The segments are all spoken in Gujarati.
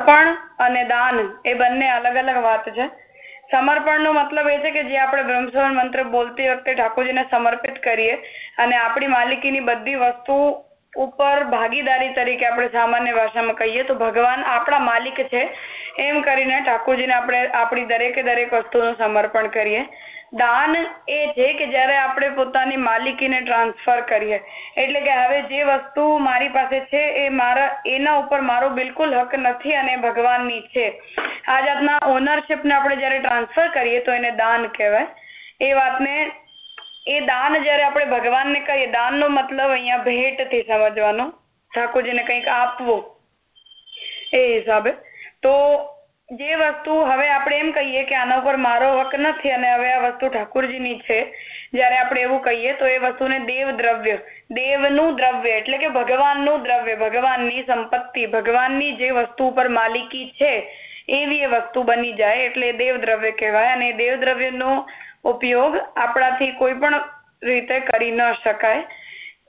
સમર્પણ અને દાન એ બંને અલગ અલગ વાત છે. સમર્પણનો મતલબ એ છે કે જે આપણે બ્રહ્મસવન મંત્ર બોલતી વખતે ઠાકોરજીને સમર્પિત કરીએ અને આપણી માલિકીની બધી વસ્તુ ઉપર ભાગીદારી તરીકે આપણે સામાન્ય ભાષામાં કહીએ તો ભગવાન આપણા માલિક છે. એમ કરીને ઠાકોરજીને આપણે આપણી દરેકે દરેક વસ્તુનું સમર્પણ કરીએ. દાન એ છે કે જ્યારે આપણે પોતાની માલિકીને ટ્રાન્સફર કરીએ. એટલે કે હવે જે વસ્તુ મારી પાસે છે એ મારા, એના ઉપર મારો બિલકુલ હક નથી અને ભગવાનની છે. આ જાતના ઓનરશિપને આપણે જ્યારે ટ્રાન્સફર કરીએ તો એને દાન કહેવાય. એ વાતને એ દાન જ્યારે આપણે ભગવાનને કહીએ, દાનનો મતલબ અહીંયા ભેટથી સમજવાનો. ઠાકોરજીને કંઈક આપવું એ હિસાબે. તો જે વસ્તુ હવે આપણે એમ કહીએ કે આના ઉપર મારો હક નથી અને હવે આ વસ્તુ ઠાકોરજીની છે, જ્યારે આપણે એવું કહીએ તો એ વસ્તુને દેવ દ્રવ્ય, દેવનું દ્રવ્ય એટલે કે ભગવાનનું દ્રવ્ય, ભગવાનની સંપત્તિ, ભગવાનની જે વસ્તુ ઉપર માલિકી છે, એવી એ વસ્તુ બની જાય એટલે દેવ દ્રવ્ય કહેવાય અને દેવ દ્રવ્યનો ઉપયોગ આપણાથી કોઈ પણ રીતે કરી ન શકાય.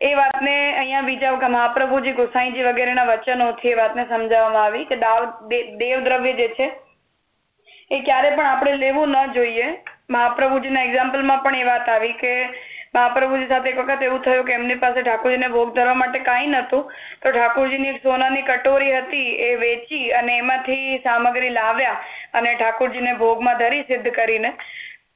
એ વાતને અહીંયા બીજા મહાપ્રભુજી ગોસાઈજી વગેરેના વચનોથી એ વાતને સમજાવવામાં આવી કે દેવ દ્રવ્ય જે છે, એ ક્યારે પણ આપણે લેવું ન જોઈએ. મહાપ્રભુજીના એક્ઝામ્પલમાં પણ એ વાત આવી કે મહાપ્રભુજી સાથે એક વખત એવું થયું કે એમની પાસે ઠાકોરજીને ભોગ ધરવા માટે કાંઈ નતું તો ઠાકોરજીની સોનાની કટોરી હતી એ વેચી અને એમાંથી સામગ્રી લાવ્યા અને ઠાકોરજીને ભોગમાં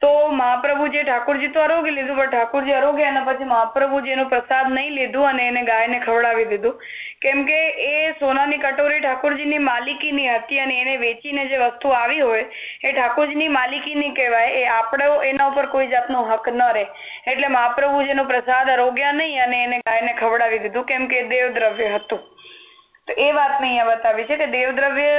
તો મહાપ્રભુજી ઠાકોરજી તો આરોગી લીધું, પણ ઠાકોરજી આરોગ્ય એના પછી મહાપ્રભુજી પ્રસાદ નહીં લીધું અને એને ગાયને ખવડાવી દીધું. કેમ કે એ સોનાની કટોરી ઠાકોરજીની માલિકીની હતી અને એને વેચીને જે વસ્તુ આવી હોય, એ ઠાકોરજીની માલિકીની કહેવાય. એ આપણો એના ઉપર કોઈ જાતનો હક ન રહે. એટલે મહાપ્રભુજીનો પ્રસાદ આરોગ્યા નહીં અને એને ગાયને ખવડાવી દીધું, કેમ કે દેવદ્રવ્ય હતું. તો એ વાત મેં અહીંયા બતાવી છે કે દેવદ્રવ્ય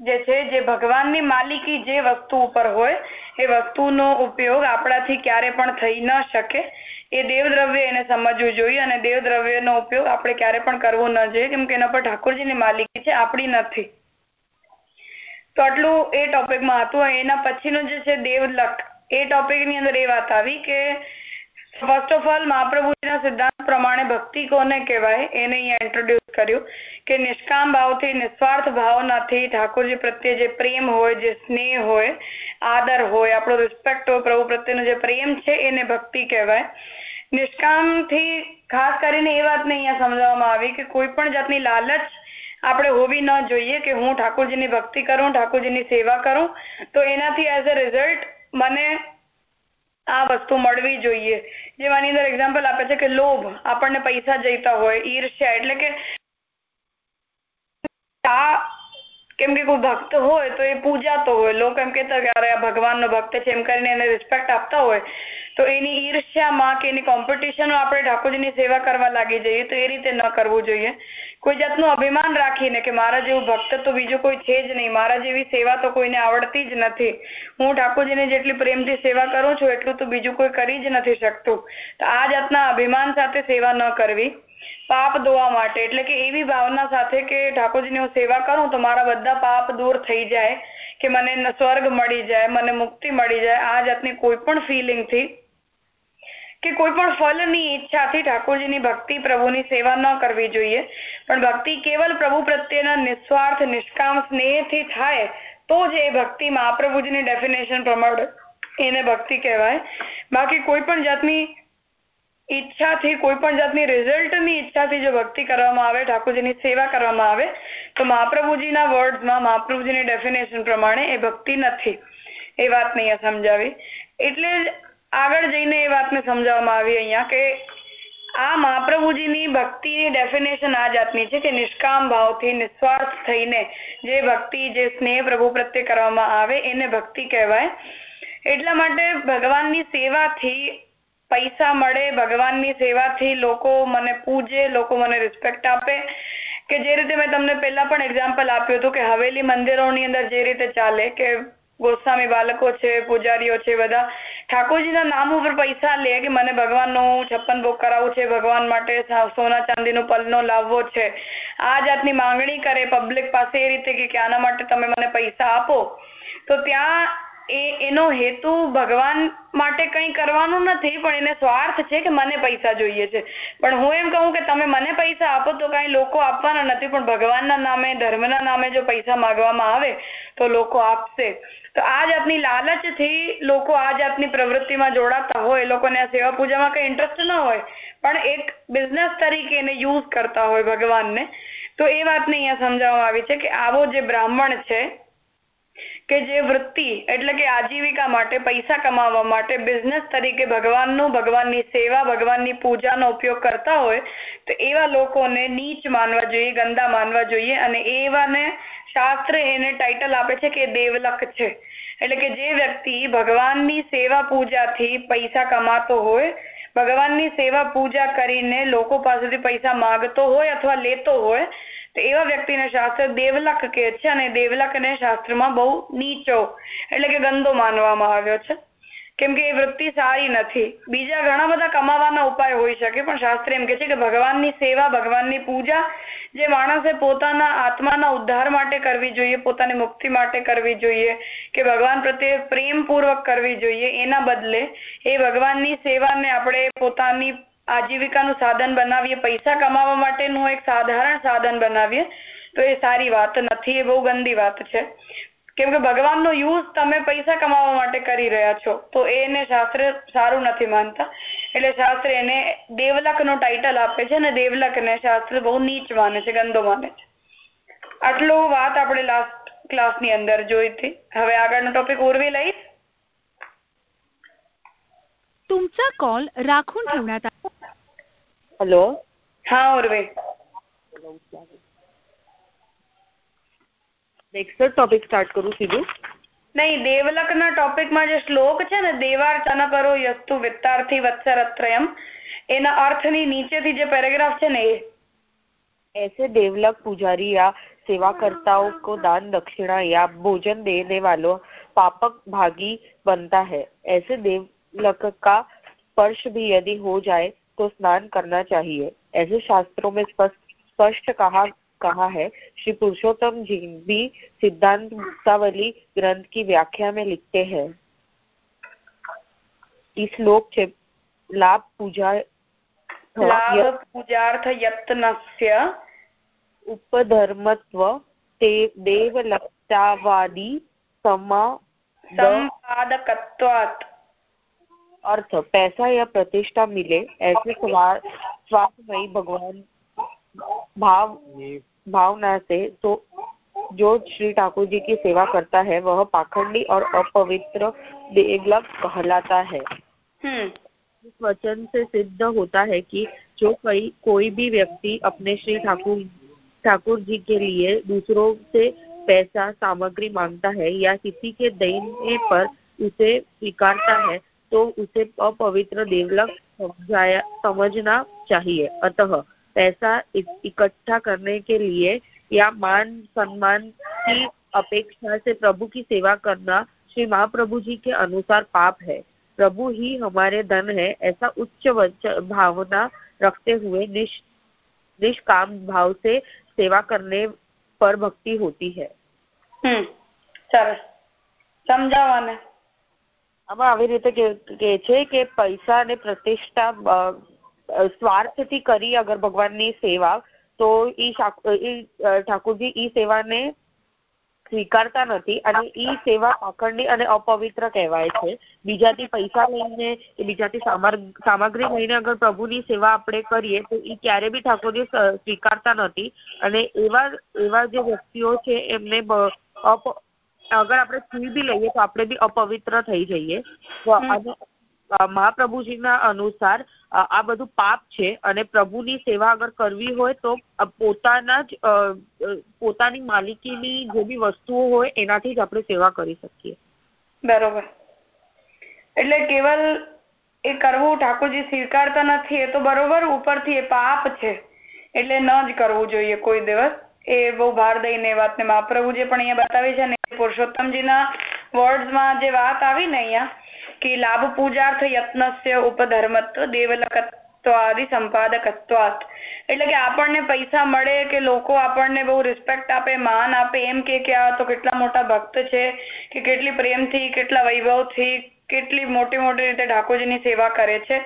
જે છે, જે ભગવાનની માલિકી જે વસ્તુ ઉપર હોય, એ વસ્તુનો ઉપયોગ આપણાથી ક્યારે પણ થઈ ન શકે. એ દેવદ્રવ્ય એને સમજવું જોઈએ અને દેવદ્રવ્યનો ઉપયોગ આપણે ક્યારે પણ કરવો ન જોઈએ, કેમ કે એના પર ઠાકોરજીની માલિકી છે, આપણી નથી. તો આટલું એ ટોપિકમાં હતું. એના પછીનું જે છે, દેવલક, એ ટોપિકની અંદર એ વાત આવી કે ફર્સ્ટ ઓફ ઓલ મહાપ્રભુજીના સિદ્ધાંત પ્રમાણે ભક્તિ કોને કહેવાય એને અહીંયા ઇન્ટ્રોડ્યુસ કર્યું કે નિષ્કામ ભાવથી નિસ્વાર્થ ભાવનાથી ઠાકોરજી પ્રત્યે જે પ્રેમ હોય, જે સ્નેહ હોય, આદર હોય, આપણો રિસ્પેક્ટ હોય, પ્રભુ પ્રત્યેનો જે પ્રેમ છે એને ભક્તિ કહેવાય. નિષ્કામથી ખાસ કરીને એ વાતને અહીંયા સમજાવવામાં આવી કે કોઈ પણ જાતની લાલચ આપણે હોવી ન જોઈએ કે હું ઠાકોરજીની ભક્તિ કરું, ઠાકોરજીની સેવા કરું, તો એનાથી એઝ અ રિઝલ્ટ મને આ વસ્તુ મળવી જોઈએ. જેવાની અંદર એક્ઝામ્પલ આપે છે કે લોભ. આપણને પૈસા જઈતા હોય, ઈર્ષ્યા, એટલે કે આ કેમ કે કોઈ ભક્ત હોય તો એ પૂજાતો હોય. લોકો એમ કહેતા કે અરે આ ભગવાનનો ભક્ત છે, એમ કરીને એને રિસ્પેક્ટ આપતા હોય. તો એની ઈર્ષ્યામાં કે એની કોમ્પિટિશનમાં આપણે ઠાકોરજીની સેવા કરવા લાગી જઈએ તો એ રીતે ન કરવું જોઈએ. કોઈ જાતનું અભિમાન રાખીને કે મારા જેવું ભક્ત તો બીજું કોઈ છે જ નહીં. મારા જેવી સેવા તો કોઈને આવડતી જ નથી. હું ઠાકોરજીને જેટલી પ્રેમથી સેવા કરું છું, એટલું તો બીજું કોઈ કરી જ નથી શકતું. તો આ જાતના અભિમાન સાથે સેવા ન કરવી. પાપ ધોવા માટે. એટલે કે એવી ભાવના સાથે કે ઠાકોરજીની હું સેવા કરું તો મારા બધા પાપ દૂર થઈ જાય, કે મને સ્વર્ગ મળી જાય, મને મુક્તિ મળી જાય, આ જાતની કોઈ પણ ફિલિંગથી કે કોઈ પણ ફલની ઈચ્છાથી ઠાકોરજીની ભક્તિ પ્રભુની સેવા ન કરવી જોઈએ. પણ ભક્તિ કેવલ પ્રભુ પ્રત્યેના નિસ્વાર્થ, નિષ્કામ સ્નેહથી થાય, તો જ એ ભક્તિ મહાપ્રભુજીની ડેફિનેશન પ્રમાણે એને ભક્તિ કહેવાય. બાકી કોઈ પણ જાતની ઈચ્છાથી, કોઈ પણ જાતની રિઝલ્ટની ઈચ્છાથી જો ભક્તિ કરવામાં આવે, ઠાકોરજીની સેવા કરવામાં આવે, તો મહાપ્રભુજીના વર્ડ્સમાં મહાપ્રભુજીની ડેફિનેશન પ્રમાણે એ ભક્તિ નથી. એ વાતને અહીંયા સમજાવી. એટલે આગળ જઈને એ વાતને સમજાવવામાં આવી અહીંયા કે આ મહાપ્રભુજીની ભક્તિની ડેફિનેશન આ જાતની છે કે નિષ્કામ ભાવથી નિસ્વાર્થ થઈને જે ભક્તિ, જે સ્નેહ પ્રભુ પ્રત્યે કરવામાં આવે, એને ભક્તિ કહેવાય. એટલા માટે ભગવાનની સેવાથી પૈસા મળે, ભગવાનની સેવાથી લોકો મને પૂજે, લોકો મને રિસ્પેક્ટ આપે. કે જે રીતે મેં તમને પહેલા પણ એક્ઝામ્પલ આપ્યું હતું કે હવેલી મંદિરોની અંદર જે રીતે ચાલે, કે ગોસ્વામી બાળકો છે, પૂજારીઓ છે, બધા, ઠાકોરજીના નામ ઉપર પૈસા લે કે મને ભગવાનનું છપ્પન ભોગ કરાવવું છે, ભગવાન માટે સોના ચાંદીનો પલનો લાવવો છે. આ જાતની માંગણી કરે પબ્લિક પાસે એ રીતે કે આના માટે તમે મને પૈસા આપો. તો ત્યાં એ, એનો હેતુ ભગવાન માટે કંઈ કરવાનું નથી, પણ એને સ્વાર્થ છે કે મને પૈસા જોઈએ છે. પણ હું એમ કહું કે તમે મને પૈસા આપો તો કાંઈ લોકો આપવાના નથી, પણ ભગવાનના નામે, ધર્મના નામે જો પૈસા માંગવામાં આવે તો લોકો આપશે. તો આ જાતની લાલચથી લોકો આ જાતની પ્રવૃત્તિમાં જોડાતા હોય લોકોને આ સેવા પૂજામાં કઈ ઇન્ટરેસ્ટ ન હોય, પણ એક બિઝનેસ તરીકે એને યુઝ કરતા હોય ભગવાનને. તો એ વાતને અહીંયા સમજાવવામાં આવી છે કે આવો જે બ્રાહ્મણ છે કે જે વૃત્તિ એટલે કે આજીવિકા માટે પૈસા કમાવા માટે બિઝનેસ તરીકે ભગવાનનું, ભગવાનની સેવા, ભગવાનની પૂજાનો ઉપયોગ કરતા હોય, તો એવા લોકોને નીચ માનવા જોઈએ, ગંદા માનવા જોઈએ અને એવાને શાસ્ત્ર એને ટાઇટલ આપે છે કે દેવલક છે. એટલે કે જે વ્યક્તિ ભગવાનની સેવા પૂજાથી પૈસા કમાતો હોય, ભગવાનની સેવા પૂજા કરીને લોકો પાસેથી પૈસા માંગતો હોય અથવા લેતો હોય એવા વ્યક્તિને શાસ્ત્ર દેવલક કહે છે અને દેવલકને શાસ્ત્રમાં બહુ નીચો એટલે કે ગંદો માનવામાં આવ્યો છે. કેમ કે એ વૃત્તિ સારી નથી. બીજા ઘણા બધા કમાવાના ઉપાય હોઈ શકે, પણ શાસ્ત્ર એમ કે છે કે ભગવાનની સેવા, ભગવાનની પૂજા જે માણસે પોતાના આત્માના ઉદ્ધાર માટે કરવી જોઈએ, પોતાની મુક્તિ માટે કરવી જોઈએ, કે ભગવાન પ્રત્યે પ્રેમપૂર્વક કરવી જોઈએ, એના બદલે એ ભગવાનની સેવાને આપણે પોતાની આજીવિકાનું સાધન બનાવીએ, પૈસા કમાવા માટેનું એક સાધારણ સાધન બનાવીએ, તો એ સારી વાત નથી, એ બહુ ગંદી વાત છે. કેમ કે ભગવાનનો યુઝ તમે પૈસા કમાવા માટે કરી રહ્યા છો, તો એને શાસ્ત્ર સારું નથી માનતા. એટલે શાસ્ત્ર એને દેવલક નો ટાઇટલ આપે છે અને દેવલક ને શાસ્ત્ર બહુ નીચ માને છે, ગંદો માને છે. આટલું વાત આપણે લાસ્ટ ક્લાસની અંદર જોઈ હતી. હવે આગળનો ટોપિક ઉર્વી લઈશ. तुमचा कॉल राखून ठेवण्यात हॅलो हा उर्वे નેક્સ્ટ ટોપિક સ્ટાર્ટ કરું સીધું નહીં દેવલકના ટોપિકમાં જે શ્લોક છે ને દેવાર્ચન કરો યસ્તુ વિત્તાર્થી વત્સરત્રયમ એના અર્થની નીચેથી જે પેરેગ્રાફ છે ને એ ऐसे देवलक पुजारी या सेवाकर्ताओं को दान दक्षिणा या भोजन देने वालों पापक भागी बनता है ऐसे देवलक का स्पर्श भी यदि हो जाए तो स्नान करना चाहिए। ऐसे शास्त्रों में स्पष्ट कहा कहा है। श्री पुरुषोत्तम जी भी सिद्धांत मुक्तावली ग्रंथ की व्याख्या में लिखते हैं। इस श्लोक से लाभ पूजा लाभ पूजार्थ यत्नस्य उपधर्मत्व ते देवलक्षावादी समा संपादकत्वात्। अर्थ पैसा या प्रतिष्ठा मिले ऐसे स्वार्थमयी भगवान भाव भावना से तो जो श्री ठाकुर जी की सेवा करता है वह पाखंडी और अपवित्र कहलाता है। इस वचन से सिद्ध होता है कि जो कोई कोई भी व्यक्ति अपने श्री ठाकुर ठाकुर जी के लिए दूसरों से पैसा सामग्री माँगता है या किसी के देने पर उसे स्वीकारता है तो उसे अपवित्र देवलक समझाया समझना चाहिए। अतः पैसा इकट्ठा करने के लिए या मान सम्मान की अपेक्षा से प्रभु की सेवा करना श्री महाप्रभु जी के अनुसार पाप है। प्रभु ही हमारे धन है ऐसा उच्च भावना रखते हुए निश, निष्काम भाव से सेवा करने पर भक्ति होती है। हम्म समझा આમાં આવી રીતે કે છે કે પૈસા અને પ્રતિષ્ઠા સ્વાર્થથી કરી અગર ભગવાનની સેવા, તો ઈ ઠાકોરજી ઈ સેવાને સ્વીકારતા નથી અને ઈ સેવા પાખંડી અને અપવિત્ર કહેવાય છે. બીજાથી પૈસા લઈને કે બીજાથી સામગ્રી લઈને અગર પ્રભુની સેવા આપણે કરીએ, તો ઈ ક્યારે બી ઠાકોરજી સ્વીકારતા નથી. અને એવા એવા જે વ્યક્તિઓ છે, એમને અગર આપણે ફી બી લઈએ તો આપણે બી અપવિત્ર થઈ જઈએ. અને મહાપ્રભુજીના અનુસાર આ બધું પાપ છે અને પ્રભુની સેવા અગર કરવી હોય તો પોતાના જ પોતાની માલિકીની જે બી વસ્તુઓ હોય એનાથી જ આપણે સેવા કરી શકીએ. બરોબર. એટલે કેવલ એ કરવું ઠાકોરજી સ્વીકારતા નથી એ તો બરોબર ઉપરથી એ પાપ છે. એટલે ન જ કરવું જોઈએ કોઈ દિવસ. એ બહુ ભાર દઈને વાતને મહાપ્રભુજી પણ અહીંયા બતાવી છે ને પુરુષોત્તમજીના વર્ડ્સમાં જે વાત આવી ને અહીંયા, કે લાભ પૂજાર્થ યત્નસ્ય ઉપધર્મત્વ દેવલક સંપાદકત્વાત એટલે કે આપણને પૈસા મળે કે લોકો આપણને બહુ રિસ્પેક્ટ આપે, માન આપે, એમ કે આ તો કેટલા મોટા ભક્ત છે, કે કેટલી પ્રેમથી, કેટલા વૈભવથી, કેટલી મોટી મોટી રીતે ઠાકોરજીની સેવા કરે છે.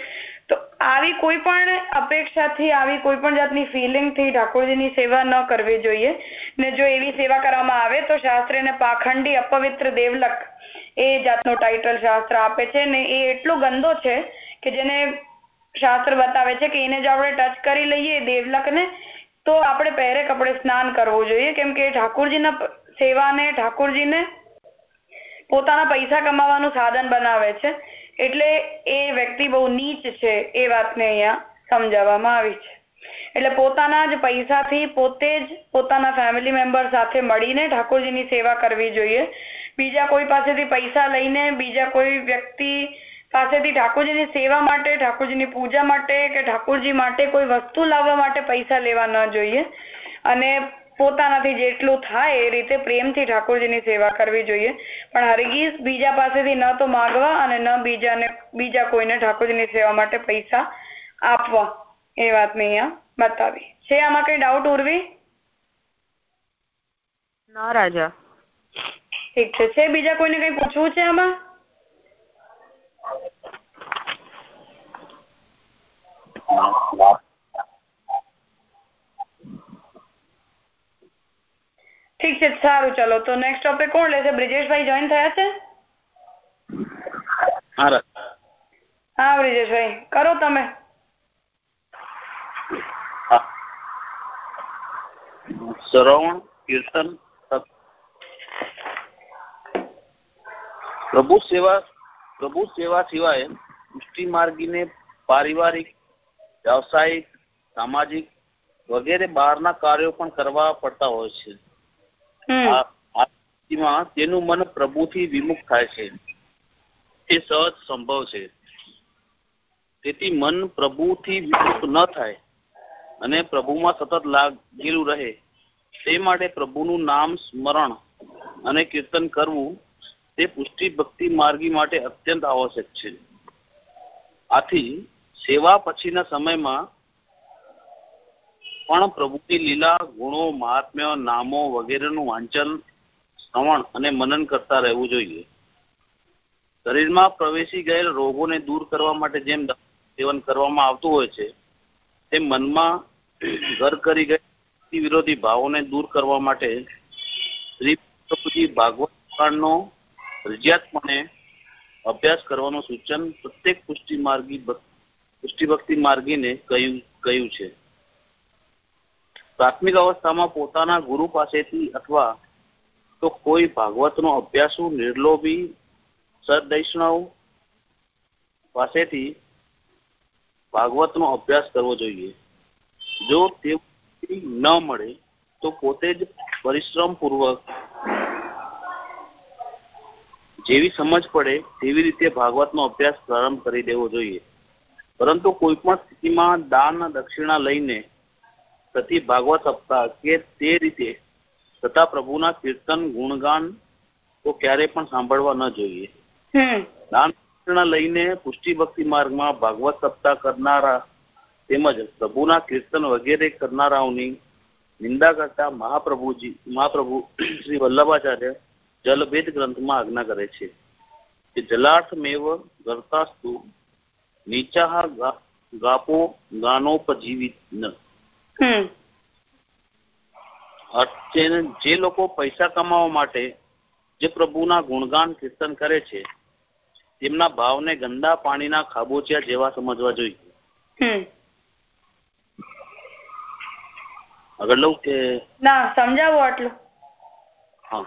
તો આવી કોઈ પણ અપેક્ષાથી, આવી કોઈ પણ જાતની ફિલિંગથી ઠાકોરજીની સેવા ન કરવી જોઈએ. ને જો એવી સેવા કરવામાં આવે તો શાસ્ત્રીને પાખંડી અપવિત્ર દેવલક એ જાતનું ટાઇટલ શાસ્ત્ર આપે છે ને એ એટલો ગંદો છે કે જેને શાસ્ત્ર બતાવે છે કે એને જો આપણે ટચ કરી લઈએ દેવલકને, તો આપણે પહેરે કપડે સ્નાન કરવું જોઈએ. કેમ કે ઠાકોરજીના સેવાને ઠાકોરજીને પોતાના પૈસા કમાવાનું સાધન બનાવે છે. એટલે એ વ્યક્તિ બહુ નીચ છે એ વાતને અહીંયા સમજાવવામાં આવી છે. એટલે પોતાના જ પૈસાથી પોતે જ પોતાના ફેમિલી મેમ્બર સાથે મળીને ઠાકોરજીની સેવા કરવી જોઈએ. બીજા કોઈ પાસેથી પૈસા લઈને બીજા કોઈ વ્યક્તિ પાસેથી ઠાકોરજીની સેવા માટે, ઠાકોરજીની પૂજા માટે કે ઠાકોરજી માટે કોઈ વસ્તુ લાવવા માટે પૈસા લેવા ન જોઈએ. અને પોતાનાથી જેટલું થાય એ રીતે પ્રેમથી ઠાકોરજીની સેવા કરવી જોઈએ. પણ હરગીઝ બીજા પાસેથી ન તો માંગવા અને ન બીજાને બીજા કોઈને ઠાકોરજીની સેવા માટે પૈસા આપવા. એ વાતને અહીંયા બતાવી. છે આમાં કઈ ડાઉટ ઉર્વી? ના રાજા. ઠીક છે. છે બીજા કોઈને કઈ પૂછવું છે આમાં? ઠીક છે સારું ચલો. તો નેક્સ્ટ ટોપિક કોણ લેશે? બ્રિજેશભાઈ જોઈન થયા છે? હા બ્રિજેશભાઈ. કરો તમે. શ્રવણ કીર્તન. પ્રભુ સેવા પ્રભુ સેવા સિવાય પુષ્ટિ માર્ગીને પારિવારિક વ્યવસાયિક સામાજિક વગેરે બહારના કાર્યો પણ કરવા પડતા હોય છે. હમ. આ આ તેનું મન પ્રભુથી વિમુખ થાય છે. તે સહજ સંભવ છે. તેથી મન પ્રભુથી વિમુખ ન થાય અને પ્રભુમાં સતત લાગેલું રહે. તે માટે પ્રભુનું નામ સ્મરણ અને કીર્તન કરવું તે પુષ્ટિ ભક્તિ માર્ગી માટે અત્યંત આવશ્યક છે. આથી સેવા પછીના સમયમાં પણ પ્રભુની લીલા ગુણો, મહાત્મ્ય, નામો વગેરેનું વાંચન, શ્રવણ અને મનન કરતા રહેવું જોઈએ. શરીરમાં પ્રવેશી ગયેલ રોગોને દૂર કરવા માટે જેમ સેવન કરવામાં આવતું હોય છે, તેમ મનમાં ઘર કરી ગયેલ વિરોધી ભાવોને દૂર કરવા માટે શ્રી પ્રભુજી ભાગવત પુરાણનો રજિયાતપણે અભ્યાસ કરવાનું સૂચન પ્રત્યેક પુષ્ટિ માર્ગી પુષ્ટિ ભક્તિ માર્ગીને કહ્યું કહ્યું છે. પ્રાથમિક અવસ્થામાં પોતાના ગુરુ પાસેથી અથવા તો કોઈ ભાગવતનો અભ્યાસુ, નિર્લોભી, સદૈષ્ણવ પાસેથી ભાગવતનો અભ્યાસ કરવો જોઈએ. જો તે ન મળે, તો પોતે જ પરિશ્રમ પૂર્વક જેવી સમજ પડે તેવી રીતે ભાગવતનો અભ્યાસ પ્રારંભ કરી દેવો જોઈએ. પરંતુ કોઈ પણ સ્થિતિમાં દાન દક્ષિણા લઈને પ્રતિ ભાગવત સપ્તાહ કે તે રીતે તથા પ્રભુના કીર્તન ગુણગાન તો ક્યારે પણ સાંભળવા ન જોઈએ. દાન લઈને પુષ્ટિ ભક્તિ માર્ગમાં ભાગવત સપ્તાહ કરનારા તેમજ પ્રભુના કીર્તન વગેરે કરનારાઓની નિંદા કરતા મહાપ્રભુજી મહાપ્રભુ શ્રી વલ્લભાચાર્ય જલભેદ ગ્રંથમાં આજ્ઞા કરે છે કે જલાર્થમેવ ગર્તાસ્તુ નીચાહ ગા- ગાપો ગાનોપજીવિત જે લોકો પૈસા કમાવા માટે જે પ્રભુના ગુણગાન કીર્તન કરે છે તેમના ભાવને ગંદા પાણીના ખાબોચિયા જેવા સમજવા જોઈએ. આગળ લઉં કે? ના સમજાવો આટલું. હા.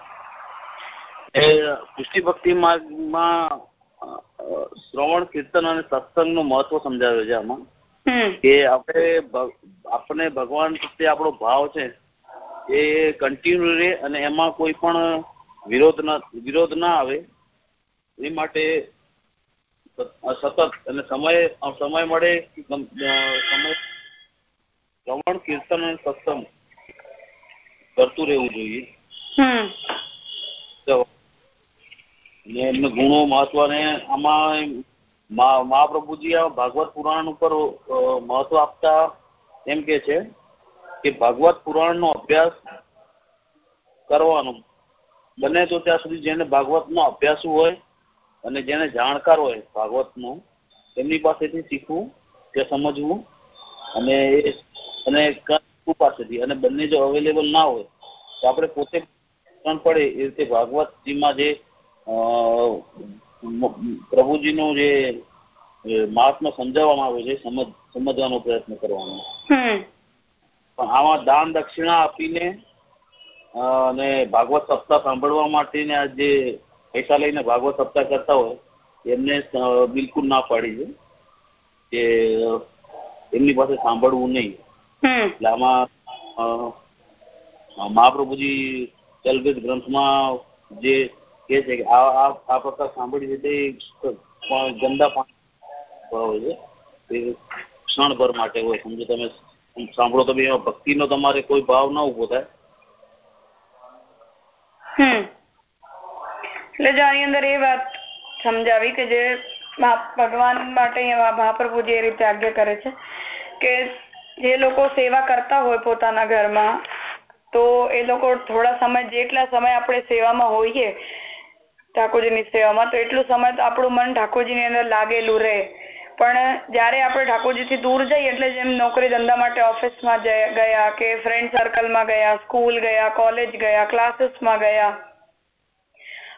એ પુષ્ટિ ભક્તિ માર્ગમાં શ્રવણ કીર્તન અને સત્સંગનું મહત્વ સમજાવ્યું છે આમાં. કે આપણે આપણે ભગવાન પ્રત્યે આપણો ભાવ છે એ કન્ટિન્યુ રહે અને એમાં કોઈ પણ વિરોધ ના વિરોધ ના આવે એ માટે સતત અને સમય સમય મળે સમય શ્રવણ કીર્તન અને સત્સંગ કરતું રહેવું જોઈએ. હમ. ને એમને ગુણો મહત્વને આમાં મહા- મહાપ્રભુજી આ ભાગવત પુરાણ ઉપર મહત્વ આપતા એમ કે છે કે ભાગવત પુરાણ નો અભ્યાસ કરવાનો. બને તો ત્યાં સુધી જેને ભાગવત નો અભ્યાસ હોય અને જેને જાણકાર હોય ભાગવતનું એમની પાસેથી શીખવું કે સમજવું અને અને પાસેથી, અને બંને જો અવેલેબલ ના હોય, તો આપણે પોતે પણ પડે એ રીતે ભાગવતજીમાં જે પ્રભુજીનું જે મહાત્મા સમજાવવામાં આવે છે સમજ સમજવાનો પ્રયત્ન કરવાનો. પણ આમાં દાન દક્ષિણા આપીને અને ભાગવત સપ્તાહ સાંભળવા માટેને આ જે પૈસા લઈને ભાગવત સપ્તાહ કરતા હોય એમને બિલકુલ ના પાડી છે કે એમની પાસે સાંભળવું નહીં. એટલે આમાં મહાપ્રભુજી ચલગજ ગ્રંથમાં જે કે છે કે આ આ પ્રકાર સાંભળી છે ગંદા પાણી એ ક્ષણભર માટે હોય. સમજો તમે સાંભળો તો એમાં ભક્તિનો તમારે કોઈ ભાવ ના ઊભો થાય. એટલે જો આની અંદર એ વાત સમજાવી કે જે ભગવાન માટે અહીંયા મહાપ્રભુજી એ રીતે આજ્ઞા કરે છે કે જે લોકો સેવા કરતા હોય પોતાના ઘરમાં, તો એ લોકો થોડા સમય જેટલા સમય આપણે સેવામાં હોઈએ ઠાકોરજીની સેવામાં તો એટલું સમય તો આપણું મન ઠાકોરજીની અંદર લાગેલું રહે. પણ જ્યારે આપણે ઠાકોરજીથી દૂર જઈએ એટલે જેમ નોકરી ધંધા માટે ઓફિસમાં ગયા કે ફ્રેન્ડ સર્કલમાં ગયા સ્કૂલ ગયા કોલેજ ગયા ક્લાસીસમાં ગયા,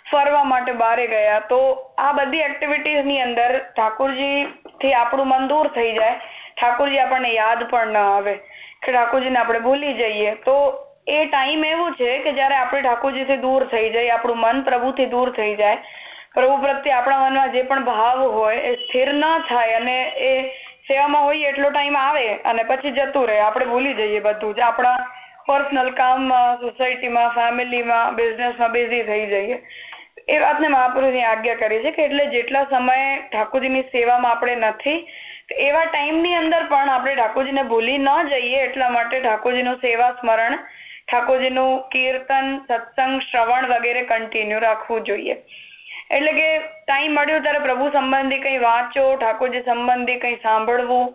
ફરવા માટે બારે ગયા, તો આ બધી એક્ટિવિટીઝની અંદર ઠાકોરજી થી આપણું મન દૂર થઈ જાય. ઠાકોરજી આપણને યાદ પણ ન આવે કે ઠાકોરજીને આપણે ભૂલી જઈએ. તો એ ટાઈમ એવો છે કે જ્યારે આપણે ઠાકોરજીથી દૂર થઈ જઈએ, આપણું મન પ્રભુથી દૂર થઈ જાય, પ્રભુ પ્રત્યે આપણા મનમાં જે પણ ભાવ હોય એ સ્થિર ન થાય અને એ સેવામાં હોઈએ એટલો ટાઈમ આવે અને પછી જતું રહે. આપણે ભૂલી જઈએ બધું જ. આપણા પર્સનલ કામમાં સોસાયટીમાં ફેમિલીમાં બિઝનેસમાં બિઝી થઈ જઈએ. એ વાતને મહાપુરુષની આજ્ઞા કરી છે કે એટલે જેટલા સમય ઠાકોરજીની સેવામાં આપણે નથી, એવા ટાઈમની અંદર પણ આપણે ઠાકોરજીને ભૂલી ન જઈએ એટલા માટે ઠાકોરજીનું સેવા સ્મરણ ઠાકોરજીનું કીર્તન, સત્સંગ, શ્રવણ વગેરે કન્ટિન્યુ રાખવું જોઈએ. એટલે કે ટાઈમ મળ્યો ત્યારે પ્રભુ સંબંધી કંઈ વાંચો, ઠાકોરજી સંબંધી કંઈ સાંભળવું,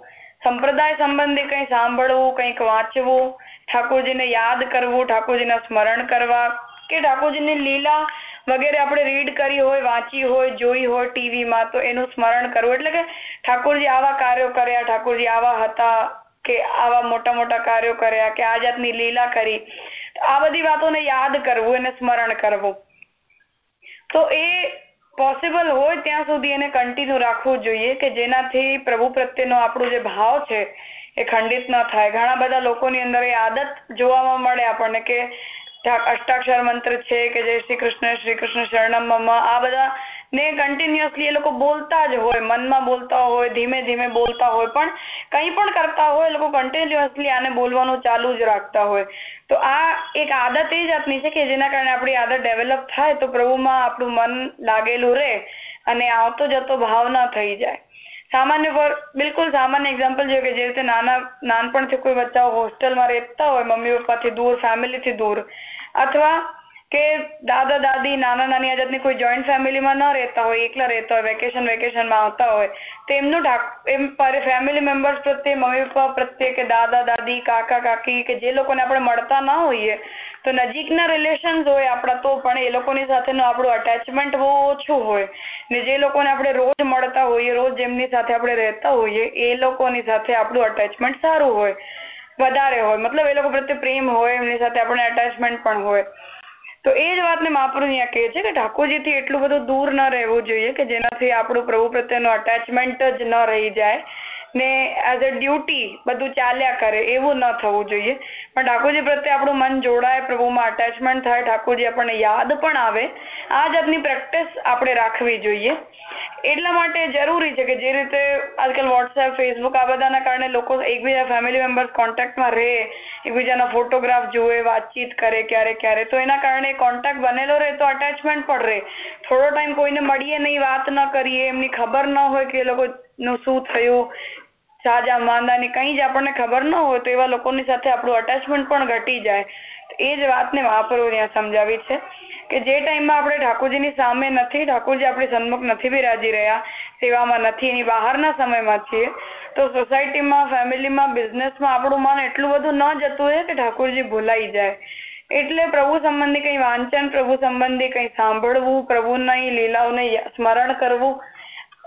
સંપ્રદાય સંબંધી કંઈ સાંભળવું, કંઈક વાંચવું, ઠાકોરજીને યાદ કરવું, ઠાકોરજીના સ્મરણ કરવા કે ઠાકોરજીની લીલા વગેરે આપણે રીડ કરી હોય, વાંચી હોય, જોઈ હોય ટીવીમાં તો એનું સ્મરણ કરવું. એટલે કે ઠાકોરજી આવા કાર્યો કર્યા, ઠાકોરજી આવા હતા કે આવા મોટા મોટા કાર્યો કર્યા કે આ જાતની લીલા કરી, આ બધી વાતોને યાદ કરવું એને સ્મરણ કરવું. તો એ પોસિબલ હોય ત્યાં સુધી એને કન્ટિન્યુ રાખવું જોઈએ કે જેનાથી પ્રભુ પ્રત્યેનો આપણો જે ભાવ છે એ ખંડિત ન થાય. ઘણા બધા લોકોની અંદર એ આદત જોવામાં મળે આપણને કે અષ્ટાક્ષર મંત્ર છે કે જય શ્રી કૃષ્ણ શ્રી કૃષ્ણ શરણમ આ બધા ને કન્ટિન્યુઅસલી એ લોકો બોલતા જ હોય, મનમાં બોલતા હોય, ધીમે ધીમે બોલતા હોય, પણ કંઈ પણ કરતા હોય એ લોકો કન્ટિન્યુઅસલી આને બોલવાનું ચાલુ જ રાખતા હોય. તો આ એક આદત એ જાતની છે કે જેના કારણે આપણી આદત ડેવલપ થાય તો પ્રભુમાં આપણું મન લાગેલું રહે અને આવતો જતો ભાવ ન થઈ જાય. સામાન્ય બિલકુલ સામાન્ય એક્ઝામ્પલ જો કે જે રીતે નાના, નાનપણથી કોઈ બચ્ચાઓ હોસ્ટેલમાં રહેતા હોય, મમ્મી પપ્પાથી દૂર ફેમિલીથી દૂર, અથવા કે દાદા, દાદી, નાના, નાની આ કોઈ જોઈન્ટ ફેમિલીમાં ન રહેતા હોય, એકલા રહેતા હોય વેકેશન વેકેશનમાં આવતા હોય તો એમનું એમ ફેમિલી મેમ્બર્સ પ્રત્યે, મમ્મી પપ્પા પ્રત્યે કે દાદા, દાદી, કાકા, કાકી કે જે લોકોને આપણે મળતા ના હોઈએ, તો નજીકના રિલેશન હોય આપણા તો પણ એ લોકોની સાથેનું આપણું અટેચમેન્ટ બહુ ઓછું હોય. ને જે લોકોને આપણે રોજ મળતા હોઈએ, રોજ જેમની સાથે આપણે રહેતા હોઈએ, એ લોકોની સાથે આપણું અટેચમેન્ટ સારું હોય, વધારે હોય. મતલબ એ લોકો પ્રત્યે પ્રેમ હોય, એમની સાથે આપણે અટેચમેન્ટ પણ હોય. તો એ જ વાતને મહાપ્રભુ અહીંયા કહે છે કે ઠાકોરજીથી એટલું બધું દૂર ન રહેવું જોઈએ કે જેનાથી આપણું પ્રભુ પ્રત્યેનું અટેચમેન્ટ જ ન રહી જાય. ને એઝ અ ડ્યુટી બધું ચાલ્યા કરે, એવું ન થવું જોઈએ. પણ ઠાકોરજી પ્રત્યે આપણું મન જોડાય, પ્રભુમાં અટેચમેન્ટ થાય, ઠાકોરજી આપણને યાદ પણ આવે. આ જાતની પ્રેક્ટિસ આપણે રાખવી જોઈએ. એટલા માટે જરૂરી છે કે જે રીતે આજકાલ વોટ્સએપ ફેસબુક આ બધાના કારણે લોકો એકબીજા ફેમિલી મેમ્બર્સ કોન્ટેક્ટમાં રહે, એકબીજાના ફોટોગ્રાફ જુએ, વાતચીત કરે ક્યારે ક્યારે. તો એના કારણે કોન્ટેક્ટ બનેલો રહે તો અટેચમેન્ટ પણ રહે. થોડો ટાઈમ કોઈને મળીએ નહીં વાત ન કરીએ, એમની ખબર ન હોય કે એ લોકોનું શું થયું સાજા માંદાની કંઈ જ આપણને ખબર ન હોય તો એવા લોકોની સાથે આપણું અટેચમેન્ટ પણ ઘટી જાય. એ જ વાતને મહાપ્રભુ ત્યાં સમજાવી છે કે જે ટાઈમમાં આપણે ઠાકોરજીની સામે નથી, ઠાકોરજી આપણી સન્મુખ નથી બિરાજી રહ્યા, સેવામાં નથી, એની બહારના સમયમાં છીએ, તો સોસાયટીમાં, ફેમિલીમાં, બિઝનેસમાં આપણું મન એટલું બધું ન જતું હોય કે ઠાકોરજી ભૂલાઈ જાય. એટલે પ્રભુ સંબંધી કઈ વાંચન, પ્રભુ સંબંધી કઈ સાંભળવું, પ્રભુની લીલાઓને સ્મરણ કરવું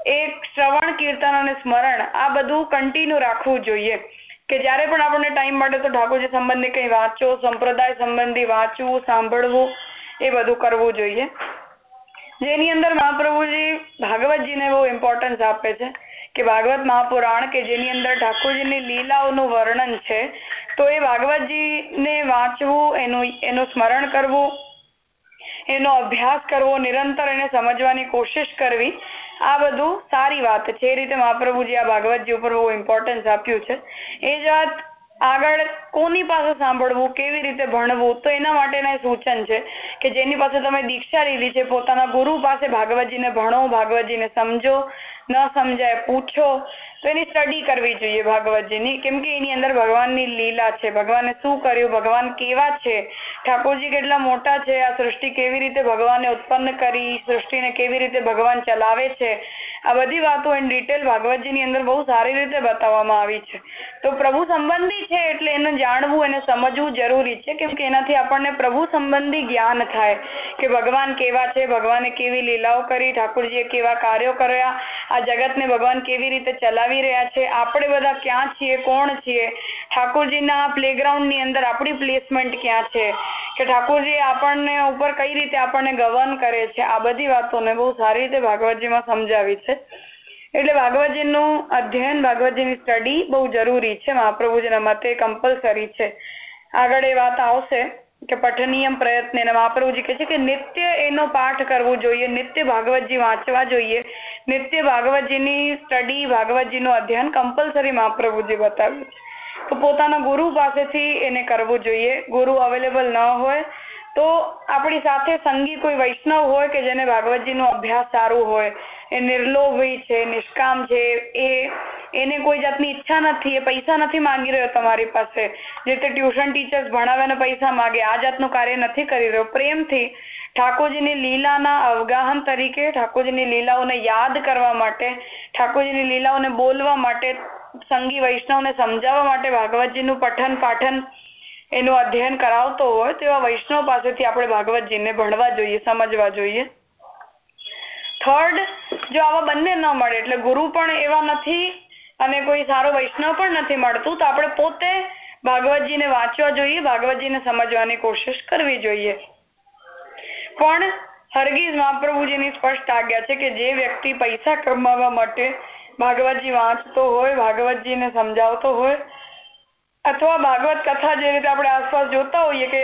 એક શ્રવણ, કીર્તન અને સ્મરણ આ બધું કન્ટિન્યુ રાખવું જોઈએ. કે જ્યારે પણ આપણને ટાઈમ મળે તો ઠાકોરજી સંબંધી કંઈ વાંચો, સંપ્રદાય સંબંધી વાંચવું, સાંભળવું, એ બધું કરવું જોઈએ. જેની અંદર મહાપ્રભુજી ભાગવતજીને બહુ ઇમ્પોર્ટન્સ આપે છે કે ભાગવત મહાપુરાણ કે જેની અંદર ઠાકોરજીની લીલાઓનું વર્ણન છે, તો એ ભાગવતજીને વાંચવું, એનું એનું સ્મરણ કરવું, એનો અભ્યાસ કરવો, નિરંતર એને સમજવાની કોશિશ કરવી આ બધું સારી વાત છે. એ રીતે મહાપ્રભુજી આ ભાગવતજી ઉપર બહુ ઇમ્પોર્ટન્સ આપ્યું છે. એ જ વાત આગળ કોની પાસે સાંભળવું, કેવી રીતે ભણવું, તો એના માટેના સૂચન છે કે જેની પાસે તમે દીક્ષા લીધી છે, પોતાના ગુરુ પાસે ભાગવતજીને ભણો, ભાગવતજીને સમજો ન સમજાય, પૂછો. તો એની સ્ટડી કરવી જોઈએ ભાગવતજીની. કેમ કે એની અંદર ભગવાનની લીલા છે. ભગવાને શું કર્યું? ભગવાન કેવા છે? ઠાકોરજી કેટલા મોટા છે? આ સૃષ્ટિ કેવી રીતે ભગવાને ઉત્પન્ન કરી? સૃષ્ટિને કેવી રીતે ભગવાન ચલાવે છે? આ બધી વાતો ઇન ડિટેલ ભાગવતજીની અંદર બહુ સારી રીતે બતાવવામાં આવી છે. તો પ્રભુ સંબંધી છે એટલે એને જાણવું, એને સમજવું જરૂરી છે. કેમ કે એનાથી આપણને પ્રભુ સંબંધી જ્ઞાન થાય કે ભગવાન કેવા છે? ભગવાને કેવી લીલાઓ કરી? ઠાકોરજીએ કેવા કાર્યો કર્યા? જગતને ભગવાન કેવી રીતે ચલાવી રહ્યા છે? આપણે બધા ક્યાં છીએ? કોણ છીએ? ઠાકોરજીના પ્લેગ્રાઉન્ડની અંદર આપણી પ્લેસમેન્ટ ક્યાં છે? કે ઠાકોરજી આપણને ઉપર કઈ રીતે આપણને ગવર્ન કરે છે? આ બધી વાતોને બહુ સારી રીતે ભાગવતજીમાં સમજાવી છે. એટલે ભાગવતજીનું અધ્યયન, ભાગવતજીની સ્ટડી બહુ જરૂરી છે. મહાપ્રભુજીના મતે કમ્પલસરી છે. આગળ એ વાત આવશે. કે પઠનીયમ પ્રયત્ન મહાપ્રભુજી કહે છે કે નિત્ય એનો પાઠ કરવો જોઈએ, નિત્ય ભાગવતજી વાંચવા જોઈએ. નિત્ય ભાગવતજીની સ્ટડી ભાગવતજીનું અધ્યયન કમ્પલસરી મહાપ્રભુજી બતાવ્યું તો પોતાના ગુરુ પાસેથી એને કરવું જોઈએ. ગુરુ અવેલેબલ ન હોય તો આપણી સાથે સંગી કોઈ વૈષ્ણવ હોય કે જેને ભાગવતજીનો અભ્યાસ સારું હોય, એ નિર્લોભી છે, નિષ્કામ છે, એ એને કોઈ જાતની ઈચ્છા નથી, એ પૈસા નથી માંગી રહ્યો તમારી પાસે. જે તે ટ્યુશન ટીચર્સ ભણાવે પૈસા માંગે, આ જાતનું કાર્ય નથી કરી રહ્યો. પ્રેમથી ઠાકોરજીની લીલાના અવગાહન તરીકે, ઠાકોરજીની લીલાઓને યાદ કરવા માટે, ઠાકોરજીની લીલાઓને બોલવા માટે, સંગી વૈષ્ણવને સમજાવવા માટે ભાગવતજીનું પઠન પાઠન એનું અધ્યયન કરાવતો હોય, તેવા વૈષ્ણવ પાસેથી આપણે ભાગવતજીને ભણવા જોઈએ, સમજવા જોઈએ. થર્ડ જો આવા બંને ન મળે, એટલે ગુરુ પણ એવા નથી અને કોઈ સારો વૈષ્ણવ પણ નથી મળતું, તો આપણે પોતે ભાગવતજીને વાંચવા જોઈએ, ભાગવતજીને સમજવાની કોશિશ કરવી જોઈએ. પણ હરગીઝ મહાપ્રભુજીની સ્પષ્ટ આજ્ઞા છે કે જે વ્યક્તિ પૈસા કમાવા માટે ભાગવતજી વાંચતો હોય, ભાગવતજીને સમજાવતો હોય, અથવા ભાગવત કથા જે રીતે આપણે આસપાસ જોતા હોઈએ કે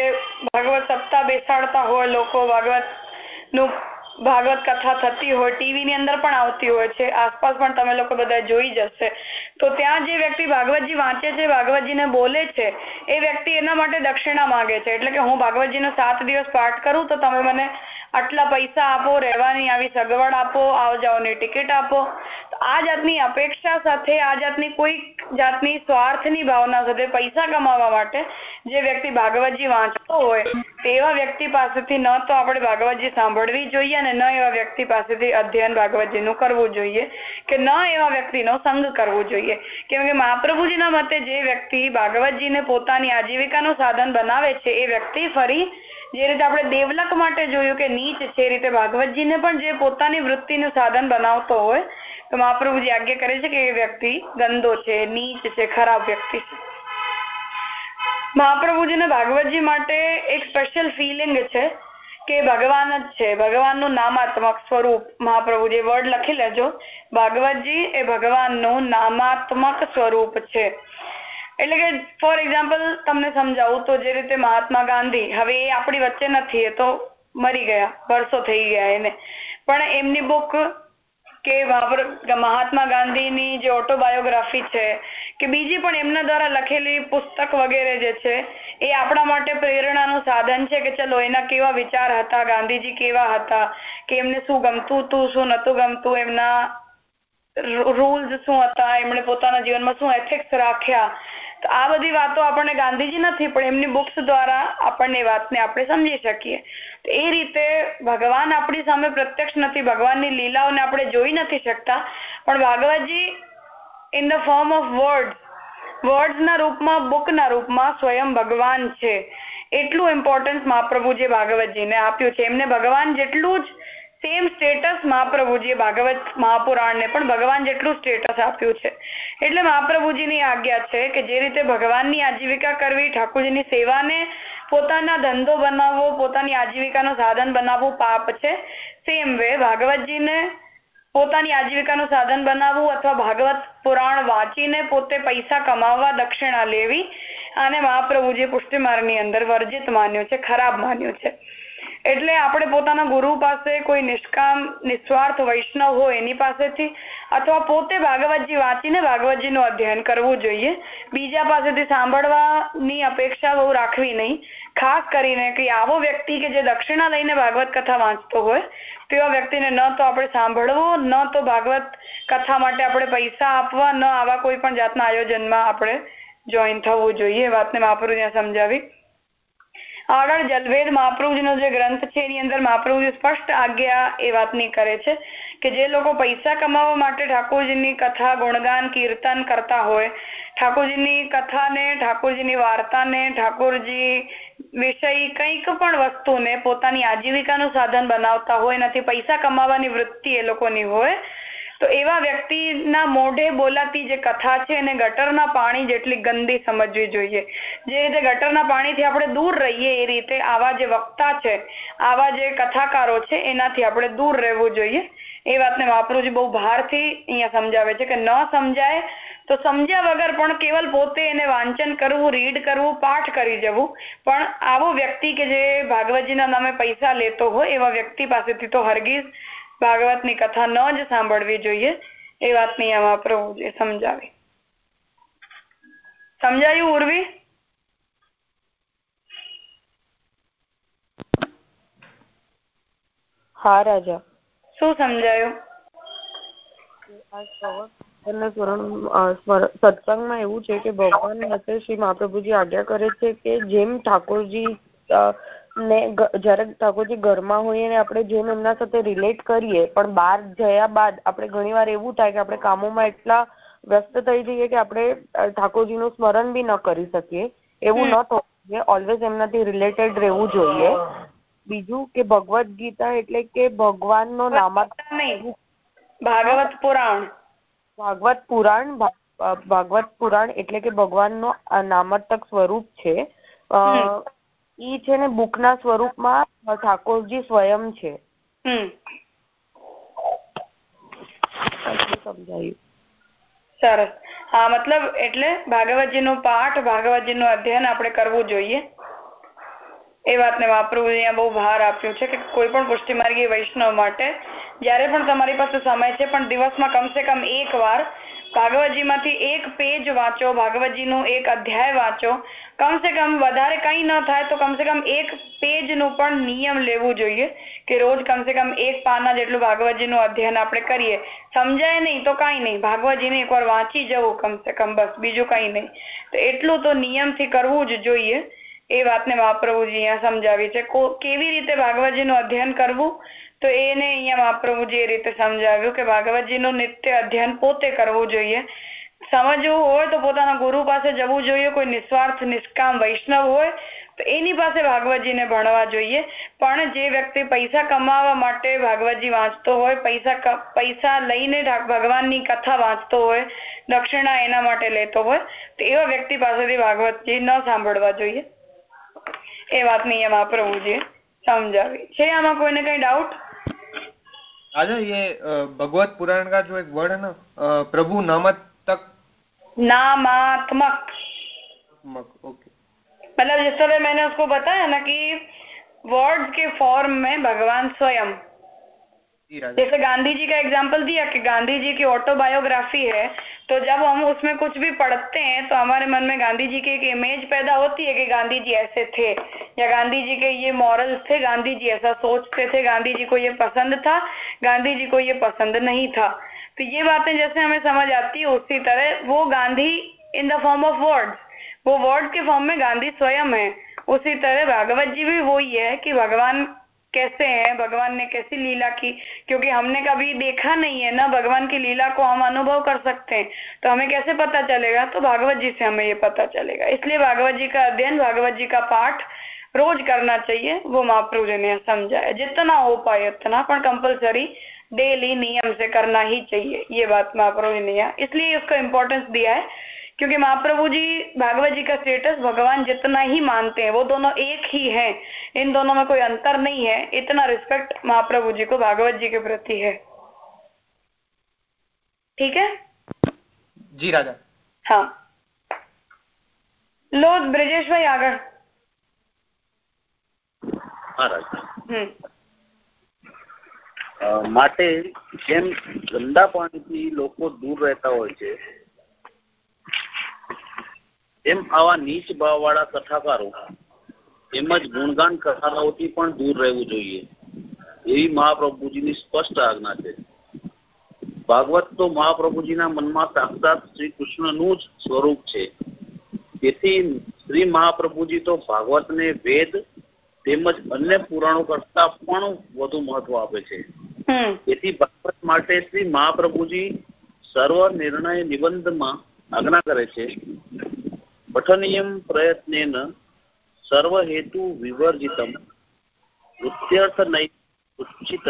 ભાગવત સપ્તાહ બેસાડતા હોય લોકો ભાગવતનું ભાગવત કથા થતી હોય ટીવી ની અંદર પણ આવતી હોય છે, આસપાસ પણ તમે લોકો બધા જોઈ જશે તો ત્યાં જે વ્યક્તિ ભાગવતજી વાંચે છે, ભાગવતજીને બોલે છે, એ વ્યક્તિ એના માટે દક્ષિણા માંગે છે. એટલે કે હું ભાગવતજીનો સાત દિવસ પાઠ કરું, તો તમે મને આટલા પૈસા આપો, રહેવાની આવી સગવડ આપો, આવ જાઓની ટિકિટ આપો. આ જાતની અપેક્ષા સાથે આ જાતની કોઈ જાતની સ્વાર્થની ભાવના સાથે પૈસા કમાવા માટે જે વ્યક્તિ ભાગવતજી વાંચતો હોય, તેવા વ્યક્તિ પાસેથી ન તો આપણે ભાગવતજી સાંભળવી જોઈએ અને ન એવા વ્યક્તિ પાસેથી અધ્યયન ભાગવતજીનું કરવું જોઈએ કે ન એવા વ્યક્તિનો સંગ કરવો જોઈએ. કેમ કે મહાપ્રભુજીના મતે જે વ્યક્તિ ભાગવતજીને પોતાની આજીવિકાનું સાધન બનાવે છે, એ વ્યક્તિ ફરી જે રીતે આપણે દેવલક માટે જોયું કે નીચ છે એ રીતે ભાગવતજીને પણ જે પોતાની વૃત્તિનું સાધન બનાવતો હોય, તો મહાપ્રભુજી આજ્ઞા કરે છે કે એ વ્યક્તિ ગંદો છે, નીચ છે, ખરાબ વ્યક્તિ છે. મહાપ્રભુજીને ભાગવતજી માટે એક સ્પેશિયલ ફિલિંગ છે કે ભગવાન જ છે. ભગવાનનું નામાત્મક સ્વરૂપ મહાપ્રભુજી વર્ડ લખી લેજો. ભાગવતજી એ ભગવાનનું નામાત્મક સ્વરૂપ છે. એટલે કે ફોર એક્ઝામ્પલ તમને સમજાવું તો જે રીતે મહાત્મા ગાંધી, હવે એ આપણી વચ્ચે નથી, એ તો મરી ગયા, વર્ષો થઈ ગયા એને. પણ એમની બુક કે મહાત્મા ગાંધીની જે ઓટોબાયોગ્રાફી છે, કે બીજી પણ એમના દ્વારા લખેલી પુસ્તક વગેરે જે છે, એ આપણા માટે પ્રેરણાનું સાધન છે કે ચલો, એના કેવા વિચાર હતા, ગાંધીજી કેવા હતા, કે એમને શું ગમતું હતું, શું નતું ગમતું, એમના રૂલ્સ શું હતા, એમણે પોતાના જીવનમાં શું એથિક્સ રાખ્યા તો આ બધી વાતો આપણને ગાંધીજી નથી, પણ એમની બુક્સ દ્વારા આપણને વાતને આપણે સમજી શકીએ. તો એ રીતે ભગવાન આપણી સામે પ્રત્યક્ષ નથી, ભગવાનની લીલાઓને આપણે જોઈ નથી શકતા. પણ ભાગવતજી in the form of word વર્ડ્સના રૂપમાં બુકના રૂપમાં સ્વયં ભગવાન છે. એટલું ઇમ્પોર્ટન્સ મહાપ્રભુજી ભાગવતજીને આપ્યું છે. એમને ભગવાન જેટલું જ સેમ સ્ટેટસ મહાપ્રભુજીએ ભાગવત મહાપુરાણને પણ ભગવાન જેટલું સ્ટેટસ આપ્યું છે. એટલે મહાપ્રભુજીની આજ્ઞા છે કે જે રીતે ભગવાનની આજીવિકા કરવી, ઠાકોરજીની સેવાને પોતાના ધંધો બનાવવો, પોતાની આજીવિકાનું સાધન બનાવવું પાપ છે. સેમ વે ભાગવતજીને પોતાની આજીવિકાનું સાધન બનાવવું અથવા ભાગવત પુરાણ વાંચીને પોતે પૈસા કમાવવા દક્ષિણા લેવી અને મહાપ્રભુજીએ પુષ્ટિ માર્ગની અંદર વર્જિત માન્યું છે, ખરાબ માન્યું છે. એટલે આપણે પોતાના ગુરુ પાસે કોઈ નિષ્કામ, નિસ્વાર્થ વૈષ્ણવ હોય એની પાસેથી અથવા પોતે ભાગવતજી વાંચીને ભાગવતજીનું અધ્યયન કરવું જોઈએ. બીજા પાસેથી સાંભળવાની અપેક્ષા બહુ રાખવી નહીં. ખાસ કરીને કે આવો વ્યક્તિ કે જે દક્ષિણા લઈને ભાગવત કથા વાંચતો હોય, તેવા વ્યક્તિને ન તો આપણે સાંભળવો, ન તો ભાગવત કથા માટે આપણે પૈસા આપવા, ન આવા કોઈ પણ જાતના આયોજનમાં આપણે જોઈન થવું જોઈએ. વાતને વાતને ત્યાં સમજાવી. આગળ જલભેદ મહાપ્રભુજીનો જે ગ્રંથ છે, એની અંદર મહાપ્રભુજી સ્પષ્ટ આજ્ઞા એ વાતની કરે છે કે જે લોકો પૈસા કમાવવા માટે ઠાકોરજીની કથા, ગુણગાન, કીર્તન કરતા હોય, ઠાકોરજીની કથાને, ઠાકોરજીની વાર્તાને, ઠાકોરજી વિષય કંઈક પણ વસ્તુને પોતાની આજીવિકાનું સાધન બનાવતા હોય નથી પૈસા કમાવાની વૃત્તિ એ લોકોની હોય તો એવા વ્યક્તિના મોઢે બોલાતી જે કથા છે એને ગટરના પાણી જેટલી ગંદી સમજવી જોઈએ. જે રીતે ગટરના પાણીથી આપણે દૂર રહીએ એ રીતે આવા જે વક્તા છે, આવા જે કથાકારો છે, એનાથી આપણે દૂર રહેવું જોઈએ. એ વાતને મહાપ્રભુજી બહુ ભારથી અહીંયા સમજાવે છે કે ન સમજાય તો સમજ્યા વગર પણ કેવલ પોતે એને વાંચન કરવું રીડ કરવું, પાઠ કરી જવું. પણ આવો વ્યક્તિ કે જે ભાગવતજીના નામે પૈસા લેતો હોય એવા વ્યક્તિ પાસેથી તો હરગીઝ ભાગવતની કથા ન જ સાંભળવી જોઈએ એ વાતની આમાં પ્રભુએ સમજાવી. સમજાયું ઉર્વી? હા રાજા. શું સમજાયું? સત્સંગમાં એવું છે કે ભગવાન શ્રી મહાપ્રભુજી આજ્ઞા કરે છે કે જેમ ઠાકોરજી ને જ્યારે ઠાકોરજી ઘરમાં હોઈએ ને આપણે જેમ એમના સાથે રિલેટ કરીએ પણ બહાર જયા બાદ આપણે ઘણી વાર એવું થાય કે આપણે કામોમાં એટલા વ્યસ્ત થઈ જઈએ કે આપણે ઠાકોરજીનું સ્મરણ બી ન કરી શકીએ. એવું ન થવું જોઈએ ઓલવેઝ એમનાથી રિલેટેડ રહેવું જોઈએ. બીજું કે ભગવદ્ ગીતા એટલે કે ભગવાનનો નામાર્થક ભાગવત પુરાણ. ભાગવત પુરાણ ભાગવત પુરાણ એટલે કે ભગવાનનો નામર્તક સ્વરૂપ છે. ઈ છે ને બુકના સ્વરૂપમાં ઠાકોરજી સ્વયં છે. સમજાયું. સરસ. હા મતલબ એટલે ભાગવતજી નો પાઠ ભાગવતજી નું અધ્યયન આપણે કરવું જોઈએ. એ વાતને વાપરવું અહીંયા બહુ ભાર આપ્યો છે કે કોઈ પણ પુષ્ટિ માર્ગી વૈષ્ણવ માટે જ્યારે પણ તમારી પાસે સમય છે પણ દિવસમાં કમસે કમ એક વાર ભાગવતજીમાંથી એક પેજ વાંચો, ભાગવતજીનું એક અધ્યાય વાંચો. કમસે કમ વધારે કંઈ ન થાય તો કમસે કમ એક પેજનું પણ નિયમ લેવું જોઈએ કે રોજ કમસે કમ એક પાના જેટલું ભાગવતજીનું અધ્યયન આપણે કરીએ. સમજાય નહીં તો કાંઈ નહીં. ભાગવતજીને એકવાર વાંચી જવું કમસે કમ બસ, બીજું કંઈ નહીં. તો એટલું તો નિયમથી કરવું જ જોઈએ. એ વાતને મહાપ્રભુજી અહીંયા સમજાવી છે. કેવી રીતે ભાગવતજીનું અધ્યયન કરવું? તો એને અહીંયા મહાપ્રભુ જે રીતે સમજાવ્યું કે ભાગવતજીનું નિત્ય અધ્યયન પોતે કરવું જોઈએ. સમજવું હોય તો પોતાના ગુરુ પાસે જવું જોઈએ, કોઈ નિસ્વાર્થ, નિષ્કામ વૈષ્ણવ હોય તો એની પાસે ભાગવતજીને ભણવા જોઈએ. પણ જે વ્યક્તિ પૈસા કમાવા માટે ભાગવતજી વાંચતો હોય, પૈસા પૈસા લઈને ભગવાનની કથા વાંચતો હોય, દક્ષિણા એના માટે લેતો હોય, તો એવા વ્યક્તિ પાસેથી ભાગવતજી ન સાંભળવા જોઈએ. એ વાતની અહીંયા મહાપ્રભુજીએ સમજાવી. છે આમાં કોઈને કઈ ડાઉટ राजा ये भगवत पुराण का जो एक वर्ड है ना प्रभु नामक नामात्मक। ओके। मतलब जिस समय मैंने उसको बताया ना कि वर्ड के फॉर्म में भगवान स्वयं। जैसे गांधी जी का एग्ज़ाम्पल दिया कि गांधी जी की ऑटोबायोग्राफी है तो जब हम उसमें कुछ भी पढ़ते हैं तो हमारे मन में गांधी जी की एक इमेज पैदा होती है कि गांधी जी ऐसे थे, या गांधी जी के ये मॉरल्स थे, गांधी जी ऐसा सोचते थे, गांधी जी को ये पसंद था, गांधी जी को ये पसंद नहीं था। तो ये बातें जैसे हमें समझ आती है, उसी तरह वो Gandhi in the form of word वो वर्ड के फॉर्म में गांधी स्वयं है। उसी तरह भागवत जी भी वही है कि भगवान कैसे हैं, भगवान ने कैसी लीला की? क्योंकि हमने कभी देखा नहीं है ना, भगवान की लीला को हम अनुभव कर सकते हैं। तो हमें कैसे पता चलेगा? तो भागवत जी से हमें ये पता चलेगा। इसलिए भागवत जी का अध्ययन, भागवत जी का पाठ रोज करना चाहिए, वो महाप्रभु जी ने समझाया। जितना हो पाए उतना, पर कंपलसरी डेली नियम से करना ही चाहिए। ये बात महाप्रभु जी ने इसलिए उसको इम्पोर्टेंस दिया है। क्योंकि महाप्रभु जी भागवत जी का स्टेटस भगवान जितना ही मानते हैं वो दोनों एक ही हैं इन दोनों में कोई अंतर नहीं है इतना रिस्पेक्ट महाप्रभु जी को भागवत जी के प्रति है ठीक है જી રાજા हाँ लो ब्रजेश भाई આગળ હા રાજા હમ અ, માટે જેમ ગંદા પાણીથી લોકો દૂર રહેતા હોય છે તેમ આવા નીચ ભાવવાળા કથાકારો તેમજ ગુણગાન કરનારાઓથી પણ દૂર રહેવું જોઈએ. એવી મહાપ્રભુજીની સ્પષ્ટ આજ્ઞા છે. ભાગવત તો મહાપ્રભુજીના મનમાં સાક્ષાત શ્રી કૃષ્ણનું જ સ્વરૂપ છે. તેથી શ્રી મહાપ્રભુજી તો ભાગવતને વેદ તેમજ અન્ય પુરાણો કરતા પણ વધુ મહત્વ આપે છે. તેથી ભાગવત માટે શ્રી મહાપ્રભુજી સર્વ નિર્ણય નિબંધમાં આજ્ઞા કરે છે. હેતુ વિવર્જિતમ વૃત્યર્થ નૈચિત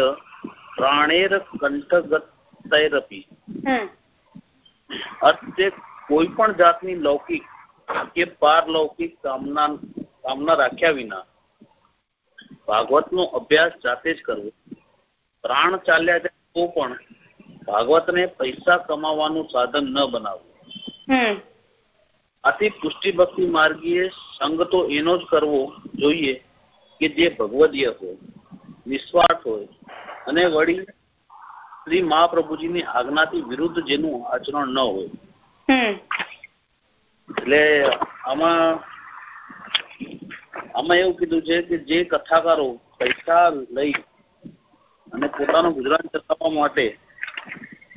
પ્રાણેર કંઠગતૈરપી હમ કોઈ પણ જાતની લૌકિક કે પારલૌકિક કામના કામના રાખ્યા વિના ભાગવતનો અભ્યાસ જાતે જ કરવો પ્રાણ ચાલ્યા જાય તો પણ ભાગવતને પૈસા કમાવાનું સાધન ન બનાવવું આથી પુષ્ટિ ભક્તિ માર્ગીય સંગ તો એનો જ કરવો જોઈએ કે જે ભગવદીય હોય નિસ્વાર્થ હોય અને વળી શ્રી મહાપ્રભુજીની આજ્ઞાથી વિરુદ્ધ જેનું આચરણ ન હોય. એટલે આમાં આમાં એવું કીધું છે કે જે કથાકારો પૈસા લઈ અને પોતાનું ગુજરાન ચલાવવા માટે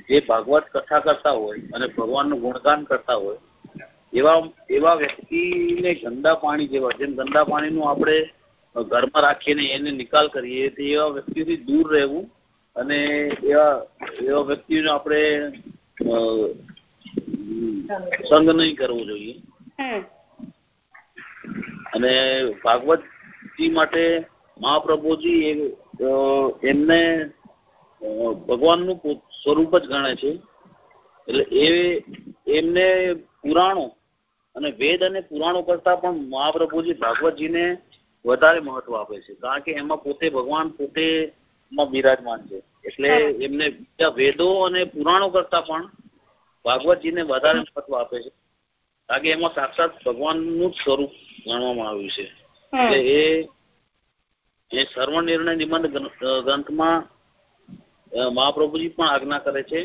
જે ભાગવત કથા કરતા હોય અને ભગવાનનું ગુણગાન કરતા હોય એવા એવા વ્યક્તિને ગંદા પાણી જેવા જેમ ગંદા પાણીનું આપણે ઘરમાં રાખીને એને નિકાલ કરીએ તો એવા વ્યક્તિથી દૂર રહેવું અને એવા એવા વ્યક્તિને આપણે સંગ નહીં કરવો જોઈએ. અને ભાગવતજી માટે મહાપ્રભુજી એ એમને ભગવાનનું સ્વરૂપ જ ગણે છે. એટલે એ એમને પુરાણો અને વેદ અને પુરાણો કરતા પણ મહાપ્રભુજી ભાગવતજીને વધારે મહત્વ આપે છે. કારણ કે એમાં પોતે ભગવાન પોતે માં બિરાજમાન છે. એટલે એમને બીજા વેદો અને પુરાણો કરતા પણ ભાગવતજીને વધારે મહત્વ આપે છે. કારણ કે એમાં સાક્ષાત ભગવાનનું જ સ્વરૂપ ગણવામાં આવ્યું છે. એટલે એ એ સર્વ નિર્ણય નિબંધ ગ્રંથમાં મહાપ્રભુજી પણ આજ્ઞા કરે છે.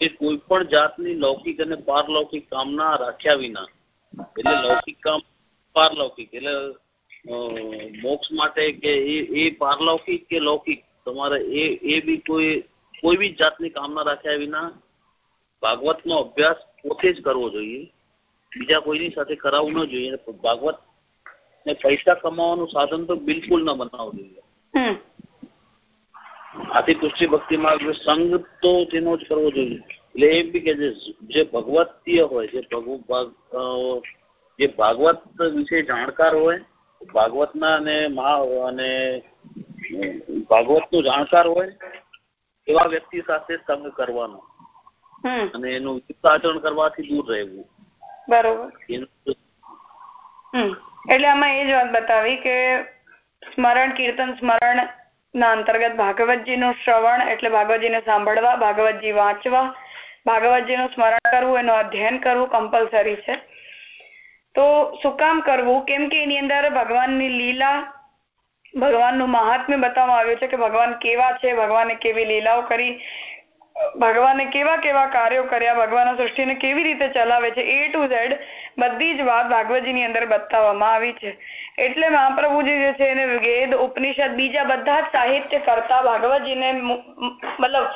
કે કોઈ પણ જાતની લૌકિક અને પારલૌકિક કામના રાખ્યા વિના, એટલે લૌકિક કામ પારલૌકિક, એટલે મોક્ષ માટે કે એ પારલૌકિક કે લૌકિક, તમારે એ એ બી કોઈ કોઈ બી જાતની કામના રાખ્યા વિના ભાગવતનો અભ્યાસ પોતે જ કરવો જોઈએ. બીજા કોઈની સાથે કરાવવું ન જોઈએ. ભાગવત ને પૈસા કમાવાનું સાધન તો બિલકુલ ન બનાવવું જોઈએ. આથી પુષ્ટિ ભક્તિ માર્ગ સંગ તો તેનો જ કરવો જોઈએ. એટલે એમ બી કે જે ભગવતીય હોય જે જે ભાગવત વિશે જાણકાર હોય ભાગવતના અને મહા અને ભાગવતનું જાણકાર હોય એવા વ્યક્તિ સાથે સંગ કરવાનો. અને એનું આચરણ કરવાથી દૂર રહેવું. બરોબર. એટલે આમાં એ જ વાત બતાવી કે સ્મરણ કીર્તન સ્મરણ ના, અંતર્ગત ભાગવતજી નું શ્રવણ એટલે ભાગવતજીને સાંભળવા, ભાગવતજી વાંચવા, ભાગવતજીનું સ્મરણ કરવું, એનું અધ્યયન કરવું કમ્પલસરી છે. તો શું કામ કરવું? કેમ કે એની અંદર ભગવાનની લીલા, ભગવાનનું મહાત્મ્ય બતાવવામાં આવ્યું છે કે ભગવાન કેવા છે, ભગવાને કેવી લીલાઓ કરી ભગવાને કેવા કેવા કાર્યો કર્યા ભગવાન સૃષ્ટિને કેવી રીતે ચલાવે છે એ ટુ ઝેડ બધી જ વાત ભાગવતજીની અંદર બતાવવામાં આવી છે. એટલે મહાપ્રભુજી જે છે એને વેદ, ઉપનિષદ, બીજા બધા સાહિત્ય કરતા ભાગવતજીને મતલબ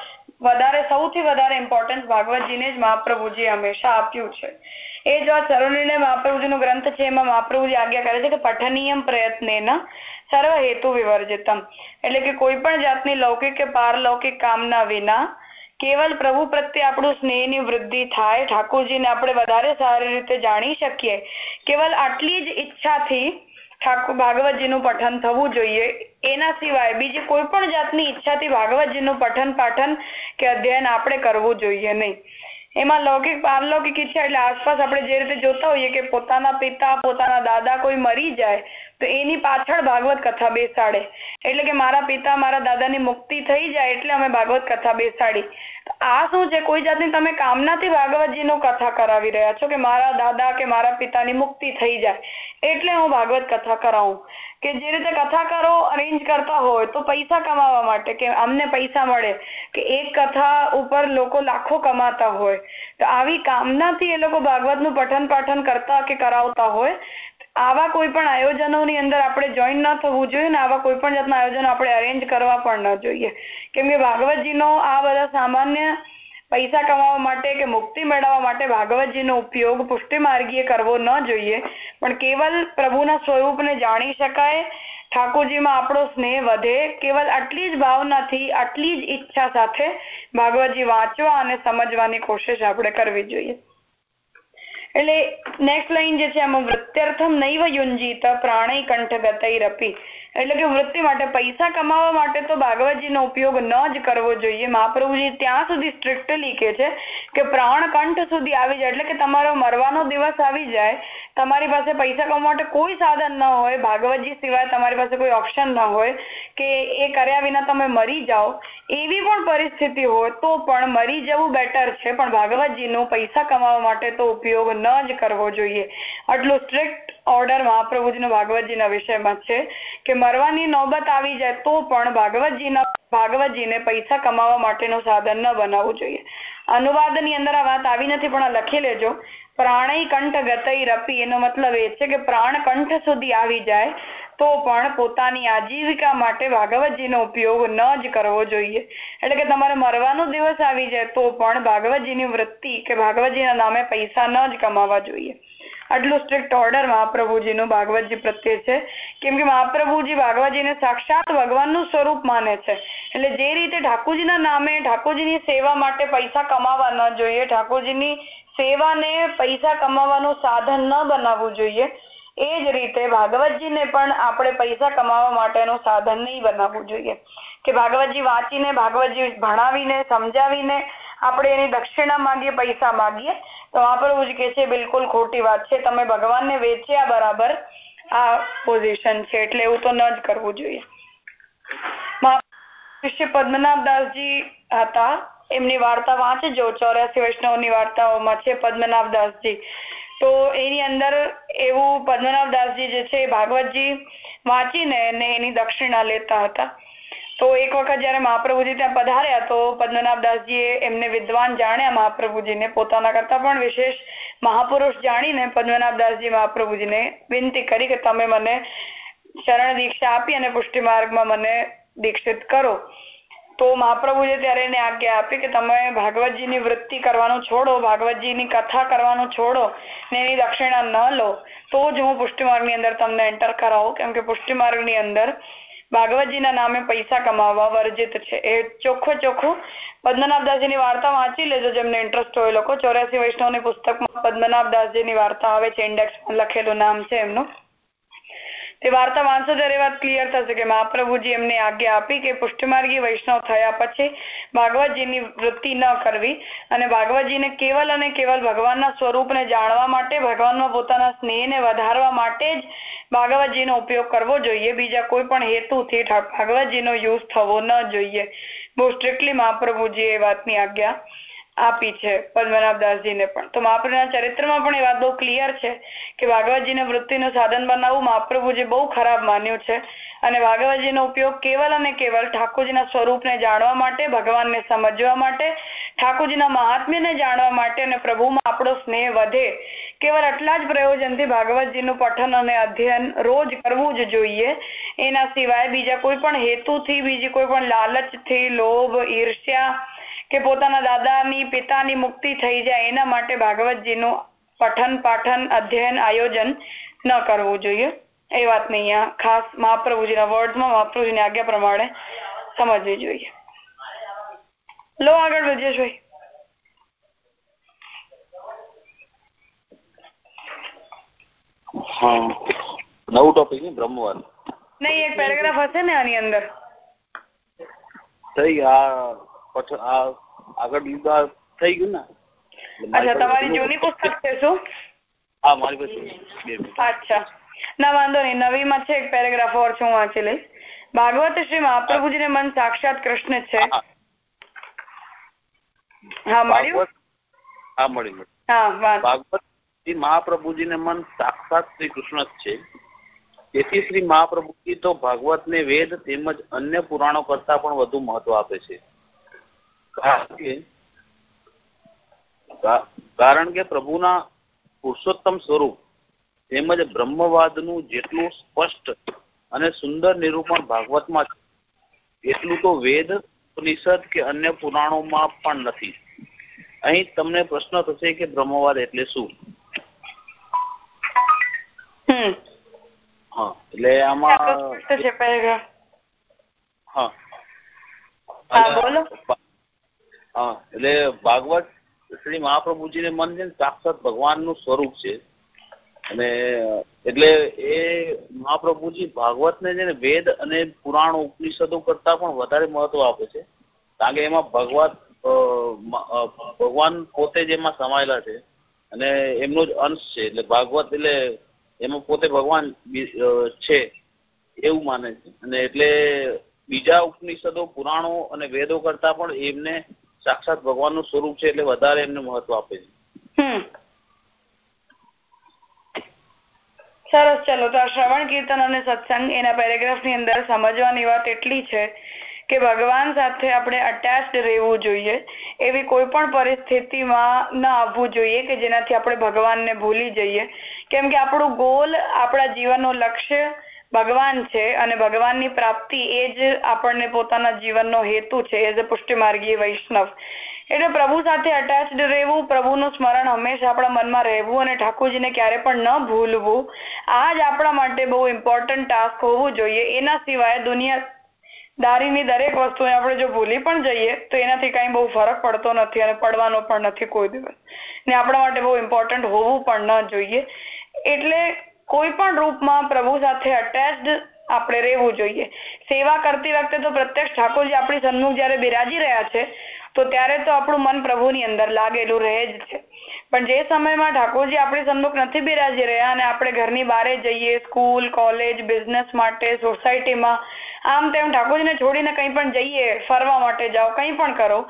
વધારે, સૌથી વધારે ઇમ્પોર્ટન્સ ભાગવતજીને જ મહાપ્રભુજી હંમેશા આપ્યું છે. એ જ વાત સર્વનિર્ણય મહાપ્રભુજીનો ગ્રંથ છે, એમાં મહાપ્રભુજી આજ્ઞા કરે છે કે પઠનીયમ પ્રયત્નેના સર્વ હેતુ વિવર્જિતમ. એટલે કે કોઈ પણ જાતની લૌકિક કે પારલૌકિક કામના વિના કેવલ પ્રભુ પ્રત્યે આપણું સ્નેહની વૃદ્ધિ થાય, ઠાકોરજીને આપણે વધારે સારી રીતે જાણી શકીએ. કેવલ આટલી જ ઈચ્છાથી ઠાકોર ભાગવતજીનું પઠન થવું જોઈએ. એના સિવાય બીજી કોઈ પણ જાતની ઈચ્છાથી ભાગવતજીનું પઠન પાઠન કે અધ્યયન આપણે કરવું જોઈએ નહીં. એમાં લૌકિક, પારલૌકિક ઈચ્છા એટલે આસપાસ આપણે જે રીતે જોતા હોઈએ કે પોતાના પિતા, પોતાના દાદા કોઈ મરી જાય તો એની પાછળ ભાગવત કથા બેસાડે. એટલે કે મારા પિતા મારા દાદાની મુક્તિ થઈ જાય એટલે અમે ભાગવત કથા બેસાડી. આ શું છે? કોઈ જાતની તમે કામનાથી ભાગવતજીનું કથા કરાવી રહ્યા છો કે મારા દાદા કે મારા પિતાની મુક્તિ થઈ જાય એટલે હું ભાગવત કથા કરાવું. કે જે રીતે કથાકારો અરેન્જ કરતા હોય તો પૈસા કમાવા માટે કે અમને પૈસા મળે કે એક કથા ઉપર લોકો લાખો કમાતા હોય. તો આવી કામનાથી એ લોકો ભાગવતનું પઠન પાઠન કરતા કે કરાવતા હોય આવા કોઈ પણ આયોજનોની અંદર આપણે જોઈન ન થવું જોઈએ ને આવા કોઈ પણ જાતના આયોજનો આપણે અરેન્જ કરવા પણ ન જોઈએ. કેમ કે ભાગવતજીનો આ બધા સામાન્ય પૈસા કમાવા માટે કે મુક્તિ મેળવવા માટે ભાગવતજીનો ઉપયોગ પુષ્ટિ માર્ગીય કરવો ન જોઈએ, પણ કેવલ પ્રભુના સ્વરૂપને જાણી શકાય, ઠાકોરજીમાં આપણો સ્નેહ વધે, કેવલ આટલી જ ભાવનાથી, આટલી જ ઈચ્છા સાથે ભાગવતજી વાંચવા અને સમજવાની કોશિશ આપણે કરવી જોઈએ. એટલે નેક્સ્ટ લાઈન જે છે આમાં વૃત્યર્થમ નૈવ યુંજીત પ્રાણય કંઠ ગતૈરપી. એટલે કે વૃત્તિ માટે, પૈસા કમાવા માટે તો ભાગવતજીનો ઉપયોગ ન જ કરવો જોઈએ. મહાપ્રભુજી ત્યાં સુધી સ્ટ્રિક્ટલી કે છે કે પ્રાણ કંઠ સુધી આવી જાય. એટલે કે તમારો મરવાનો દિવસ આવી જાય. તમારી પાસે પૈસા કમાવા માટે કોઈ સાધન ન હોય. ભાગવતજી સિવાય તમારી પાસે કોઈ ઓપ્શન ન હોય કે એ કર્યા વિના તમે મરી જાઓ. એવી પણ પરિસ્થિતિ હોય તો પણ મરી જવું બેટર છે. પણ ભાગવતજીનો પૈસા કમાવા માટે તો ઉપયોગ ન જ કરવો જોઈએ. આટલું સ્ટ્રિક્ટ ઓર્ડર મહાપ્રભુજીનો ભાગવતજીના વિષયમાં છે કે મરવાની નોબત આવી જાય તો પણ ભાગવતજીના ભાગવતજીને પૈસા કમાવા માટેનું સાધન ન બનાવવું જોઈએ. અનુવાદની અંદર આ વાત આવી નથી, પણ લખી લેજો. પ્રાણય કંઠ ગતઈ રપી, એનો મતલબ એ છે કે પ્રાણ કંઠ સુધી આવી જાય તો પણ પોતાની આજીવિકા માટે ભાગવતજીનો ઉપયોગ ન જ કરવો જોઈએ. એટલે કે તમારે મરવાનો દિવસ આવી જાય તો પણ ભાગવતજીની વૃત્તિ કે ભાગવતજીના નામે પૈસા ન જ કમાવા જોઈએ. આટલું સ્ટ્રિક્ટ ઓર્ડર મહાપ્રભુજીનું ભાગવતજી પ્રત્યે છે. કેમ કે મહાપ્રભુજી ભાગવતજીને સાક્ષાત ભગવાનનું સ્વરૂપ માને છે. એટલે જે રીતે ઠાકોરજીના નામે ઠાકોરજીની સેવા માટે પૈસા કમાવા ન જોઈએ, ઠાકોરજીની સેવાને પૈસા કમાવાનું સાધન ન બનાવવું જોઈએ, એ જ રીતે ભાગવતજીને પણ આપણે પૈસા કમાવા માટેનું સાધન નહીં બનાવવું જોઈએ. કે ભાગવતજી વાંચીને, ભાગવતજી ભણાવીને, સમજાવીને આપણે એની દક્ષિણા માગીએ, પૈસા માંગીએ, તો મહાપ્રભુજી કે છે, બિલકુલ ખોટી વાત છે. તમે ભગવાનને વેચ્યા બરાબર આ પોઝિશન છે, એટલે એવું તો ન જ કરવું જોઈએ. શિષ્ય પદ્મનાભદાસજી હતા. એમની વાર્તા વાંચજો ચોર્યાસી વૈષ્ણવની વાર્તાઓમાં છે પદ્મનાભદાસજી તો એની અંદર એવું પદ્મનાભદાસજી જે છે ભાગવતજી વાંચીને એની દક્ષિણા લેતા હતા. તો એક વખત જયારે મહાપ્રભુજી ત્યાં પધાર્યા, તો પદ્મનાભદાસજીએ એમને વિદ્વાન જાણ્યા મહાપ્રભુજીને. પોતાના કરતા પણ વિશેષ મહાપુરુષ જાણીને પદ્મનાભદાસજી મહાપ્રભુજીને વિનંતી કરી કે તમે મને શરણ દીક્ષા આપી અને પુષ્ટિ માર્ગમાં મને દીક્ષિત કરો. તો મહાપ્રભુએ ત્યારે એને આજ્ઞા આપી કે તમે ભાગવતજીની વૃત્તિ કરવાનું છોડો, ભાગવતજીની કથા કરવાનું છોડો ને એની દક્ષિણા ન લો. તો જ હું પુષ્ટિ માર્ગની અંદર તમને એન્ટર કરાવું. કેમ કે પુષ્ટિ માર્ગની અંદર ભાગવતજીના નામે પૈસા કમાવા વર્જિત છે. એ ચોખ્ખું ચોખ્ખું પદ્મનાભદાસજીની વાર્તા વાંચી લેજો. જેમને ઇન્ટરેસ્ટ હોય લોકો ચોર્યાસી વૈષ્ણવની પુસ્તકમાં પદ્મનાભદાસજીની વાર્તા આવે છે. ઇન્ડેક્સમાં લખેલું નામ છે એમનું. તે વાર્તા વાંચો ત્યારે વાત ક્લિયર થશે કે મહાપ્રભુજી એમને આજ્ઞા આપી કે પુષ્ટિમાર્ગી વૈષ્ણવ થયા પછી ભાગવતજીની વૃત્તિ ન કરવી અને ભાગવતજીને કેવલ અને કેવલ ભગવાનના સ્વરૂપને જાણવા માટે, ભગવાનમાં પોતાના સ્નેહને વધારવા માટે જ ભાગવતજીનો ઉપયોગ કરવો જોઈએ. બીજા કોઈ પણ હેતુથી ભાગવતજીનો યુઝ થવો ન જોઈએ. બહુ સ્ટ્રિક્ટલી મહાપ્રભુજી એ વાતની આજ્ઞા આપી છે પદ્મનાભદાસજીને પણ. તો મહાપ્રભુના ચરિત્રમાં પણ બહુ ક્લિયર છે કે ભાગવતજીને વૃત્તિનું સાધન બનાવવું મહાપ્રભુજી બહુ ખરાબ માન્યું છે અને ભાગવતજીનો ઉપયોગ કેવલ અને કેવલ ઠાકોરજીના સ્વરૂપને જાણવા માટે, ભગવાનને સમજવા માટે, ઠાકોરજીના મહાત્મ્યને જાણવા માટે અને પ્રભુમાં આપણો સ્નેહ વધે કેવલ આટલા જ પ્રયોજનથી ભાગવતજીનું પઠન અને અધ્યયન રોજ કરવું જ જોઈએ. એના સિવાય બીજા કોઈ પણ હેતુથી, બીજી કોઈ પણ લાલચથી, લોભ, ઈર્ષ્યા કે પોતાના દાદાની પિતાની મુક્તિ થઈ જાય એના માટે ભાગવતજીનું પઠન પાઠન અધ્યયન આયોજન ન કરવું જોઈએ. એ વાતને અહીંયા ખાસ મહાપ્રભુજીના વર્ડમાં મહાપ્રભુજીની આજ્ઞા પ્રમાણે સમજવી જોઈએ. લો આગળ વિજેશભાઈ હા. નવું ટોપિક ને બ્રહ્મવાદ. નહીં એક પેરેગ્રાફ હશે ને આની અંદર? થઈ આ પઠ આ આગળ લીધા થઈ ગયું ને? અચ્છા તમારી જૂની પુસ્તક છે શું? હા મારી પાસે અચ્છા. ના વાંધો નહીં. નવીમાં છે એક પેરેગ્રાફ ઓર છે હું વાંચી લઈશ. ભાગવત શ્રી મહાપ્રભુજીને મન સાક્ષાત કૃષ્ણ છે. હા, મળ્યું? હા મળી મળી હા ભાગવત શ્રી મહાપ્રભુજીને મન સાક્ષાત શ્રી કૃષ્ણ જ છે. તેથી શ્રી મહાપ્રભુજી તો ભાગવતને વેદ તેમજ અન્ય પુરાણો કરતા પણ વધુ મહત્વ આપે છે. કારણ કે પ્રભુના પુરુષોત્તમ સ્વરૂપ તેમજ બ્રહ્મવાદનું જેટલું સ્પષ્ટ અને સુંદર નિરૂપણ ભાગવતમાં છે એટલું તો વેદ ઉપનિષદ કે અન્ય પુરાણોમાં પણ નથી. અહીં તમને પ્રશ્ન થશે કે બ્રહ્મવાદ એટલે શું? હા એટલે આમાં હા, બોલો. હા, એટલે ભાગવત શ્રી મહાપ્રભુજીને મન છે ને સાક્ષાત ભગવાનનું સ્વરૂપ છે. અને એટલે એ મહાપ્રભુજી ભાગવતને છે ને વેદ અને પુરાણ ઉપનિષદો કરતા પણ વધારે મહત્વ આપે છે. કારણ કે એમાં ભગવત ભગવાન પોતે જ એમાં સમાયેલા છે. અને એમનો જ અંશ છે. એટલે ભાગવત એટલે એમાં પોતે ભગવાન છે એવું માને છે. અને એટલે બીજા ઉપનિષદો, પુરાણો અને વેદો કરતા પણ એમને સાક્ષાત ભગવાનનું સ્વરૂપ છે એટલે વધારે એમને મહત્વ આપે છે. સરસ, ચલો, તો આ શ્રવણ કીર્તન અને સત્સંગ એના પેરેગ્રાફની અંદર સમજવાની વાત એટલી છે કે ભગવાન સાથે આપણે અટેચ્ડ રહેવું જોઈએ. એવી કોઈ પણ પરિસ્થિતિમાં ન આવવું જોઈએ કે જેનાથી આપણે ભગવાનને ભૂલી જઈએ. કેમ કે આપણું ગોલ આપણા જીવનનું લક્ષ્ય ભગવાન છે અને ભગવાનની પ્રાપ્તિ એ જ આપણને પોતાના જીવનનો હેતુ છે એઝ અ પુષ્ટિમાર્ગીય વૈષ્ણવ. એટલે પ્રભુ સાથે અટેચડ રહેવું, પ્રભુનું સ્મરણ હંમેશા આપણા મનમાં રહેવું અને ઠાકોરજીને ક્યારે પણ ન ભૂલવું, આ જ આપણા માટે બહુ ઇમ્પોર્ટન્ટ ટાસ્ક હોવું જોઈએ. એના સિવાય દુનિયા દારીની દરેક વસ્તુ આપણે જો ભૂલી પણ જઈએ, તો એનાથી કઈ બહુ ફરક પડતો નથી અને પડવાનો પણ નથી કોઈ દિવસ. ને આપણા માટે બહુ ઇમ્પોર્ટન્ટ હોવું પણ ન જોઈએ. એટલે કોઈ પણ રૂપમાં પ્રભુ સાથે અટેચડ આપણે રહેવું જોઈએ. સેવા કરતી વખતે તો પ્રત્યક્ષ ઠાકોરજી આપણી સન્મુખ જ્યારે બિરાજી રહ્યા છે, તો ત્યારે તો આપણું મન પ્રભુની અંદર લાગેલું રહે જ છે. પણ જે સમયમાં ઠાકોરજી આપણી સન્મુખ નથી બિરાજી રહ્યા અને આપણે ઘરની બહાર જઈએ, સ્કૂલ, કોલેજ બિઝનેસ માટે સોસાયટીમાં આમ તેમ ઠાકોરજીને છોડીને કંઈ પણ જઈએ, ફરવા માટે જાઓ, કંઈ પણ કરો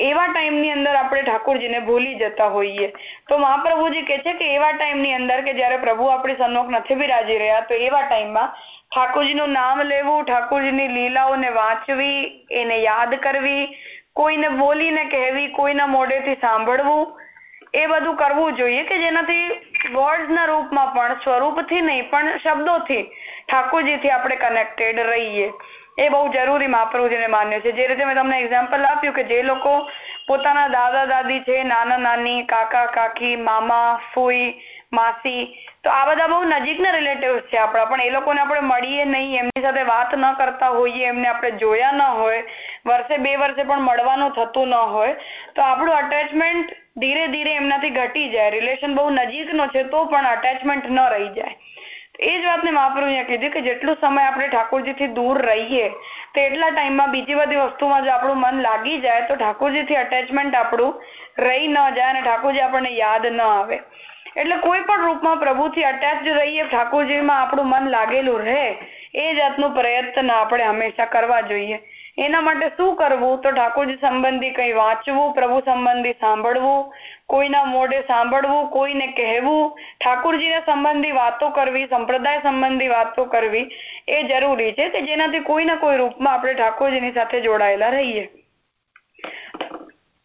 એવા ટાઈમની અંદર આપણે ઠાકોરજીને ભૂલી જતા હોઈએ. તો મહાપ્રભુજી કહે છે કે એવા ટાઈમની અંદર કે જ્યારે પ્રભુ આપણી સન્મુખ નથી બિરાજી રહ્યા, તો એવા ટાઈમમાં ઠાકોરજીનું નામ લેવું, ઠાકોરજીની લીલાઓને વાંચવી, એને યાદ કરવી, કોઈને બોલીને કહેવી, કોઈના મોઢેથી સાંભળવું, એ બધું કરવું જોઈએ કે જેનાથી વર્ડ્સના રૂપમાં પણ, સ્વરૂપથી નહીં, પણ શબ્દોથી ઠાકોરજીથી આપણે કનેક્ટેડ રહીએ. એ બહુ જરૂરી મહાપ્રભુજીને માન્ય છે. જે રીતે મેં તમને એક્ઝામ્પલ આપ્યું કે જે લોકો પોતાના દાદા, દાદી છે, નાના, નાની, કાકા, કાકી, મામા, ફૂઈ, માસી, તો આ બધા બહુ નજીકના રિલેટિવ છે આપણા. પણ એ લોકોને આપણે મળીએ નહીં, એમની સાથે વાત ન કરતા હોઈએ, એમને આપણે જોયા ન હોય, વર્ષે બે વર્ષે પણ મળવાનું થતું ન હોય, તો આપણું અટેચમેન્ટ ધીરે ધીરે એમનાથી ઘટી જાય. રિલેશન બહુ નજીકનો છે તો પણ અટેચમેન્ટ ન રહી જાય. એ વાતને અહીંયા કીધી કે જેટલો સમય આપણે ઠાકોરજીથી દૂર રહીએ, તો એટલા ટાઈમમાં બીજી બધી વસ્તુમાં જો આપણું મન લાગી જાય, તો ઠાકોરજીથી અટેચમેન્ટ આપણું રહી ન જાય અને ઠાકોરજી આપણને યાદ ન આવે. એટલે કોઈ પણ રૂપમાં પ્રભુથી અટેચ રહીએ, ઠાકોરજીમાં આપણું મન લાગેલું રહે, એ જાતનું પ્રયત્ન આપણે હંમેશા કરવા જોઈએ. એના માટે શું કરવું? તો ઠાકોરજી સંબંધી કંઈ વાંચવું, પ્રભુ સંબંધી સાંભળવું કોઈના મોઢે સાંભળવું કોઈને કહેવું ઠાકોરજીને સંબંધી વાતો કરવી સંપ્રદાય સંબંધી વાતો કરવી એ જરૂરી છે કે જેનાથી કોઈ ના કોઈ રૂપમાં આપણે ઠાકોરજીની સાથે જોડાયેલા રહીએ.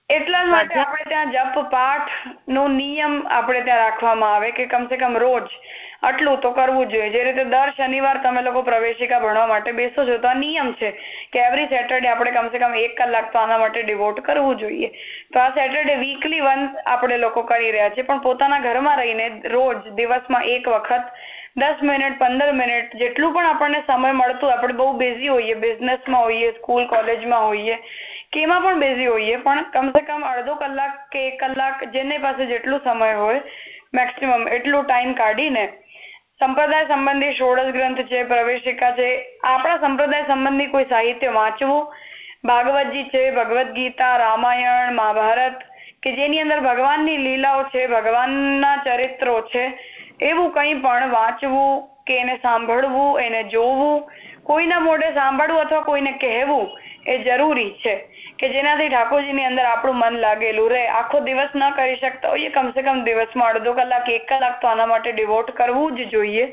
એટલા માટે આપણે ત્યાં જપ પાઠ નો નિયમ આપણે ત્યાં રાખવામાં આવે કે કમસે કમ રોજ આટલું તો કરવું જોઈએ. જે રીતે દર શનિવાર તમે લોકો પ્રવેશિકા ભણવા માટે બેસો છો, તો આ નિયમ છે કે એવરી સેટરડે આપણે કમસે કમ એક કલાક તો આના માટે ડિવોટ કરવું જોઈએ. તો આ સેટરડે વીકલી વન આપણે લોકો કરી રહ્યા છે પણ પોતાના ઘરમાં રહીને રોજ દિવસમાં એક વખત, દસ મિનિટ, પંદર મિનિટ જેટલું પણ આપણને સમય મળતું આપણે બહુ બિઝી હોઈએ બિઝનેસમાં હોઈએ સ્કૂલ કોલેજમાં હોઈએ કે એમાં પણ બિઝી હોઈએ, પણ કમસે કમ અડધો કલાક કે એક કલાક જેની પાસે જેટલું સમય હોય મેક્સિમમ એટલું ટાઈમ કાઢીને સંપ્રદાય સંબંધી ષોડશ ગ્રંથ છે પ્રવેશિકા છે. આપણા સંપ્રદાય સંબંધી કોઈ સાહિત્ય વાંચવું ભાગવતજી છે, ભગવદ્ ગીતા, રામાયણ, મહાભારત, કે જેની અંદર ભગવાનની લીલાઓ છે, ભગવાનના ચરિત્રો છે, એવું કંઈ પણ વાંચવું કે એને સાંભળવું, એને જોવું, કોઈના મોઢે સાંભળવું અથવા કોઈને કહેવું એ જરૂરી છે કે જેનાથી ઠાકોરજીની અંદર આપણું મન લાગેલું રહે. આખો દિવસ ન કરી શકતા હોઈએ, કમસે કમ દિવસમાં અડધો કલાક, એક કલાક તો આના માટે ડિવોટ કરવું જ જોઈએ.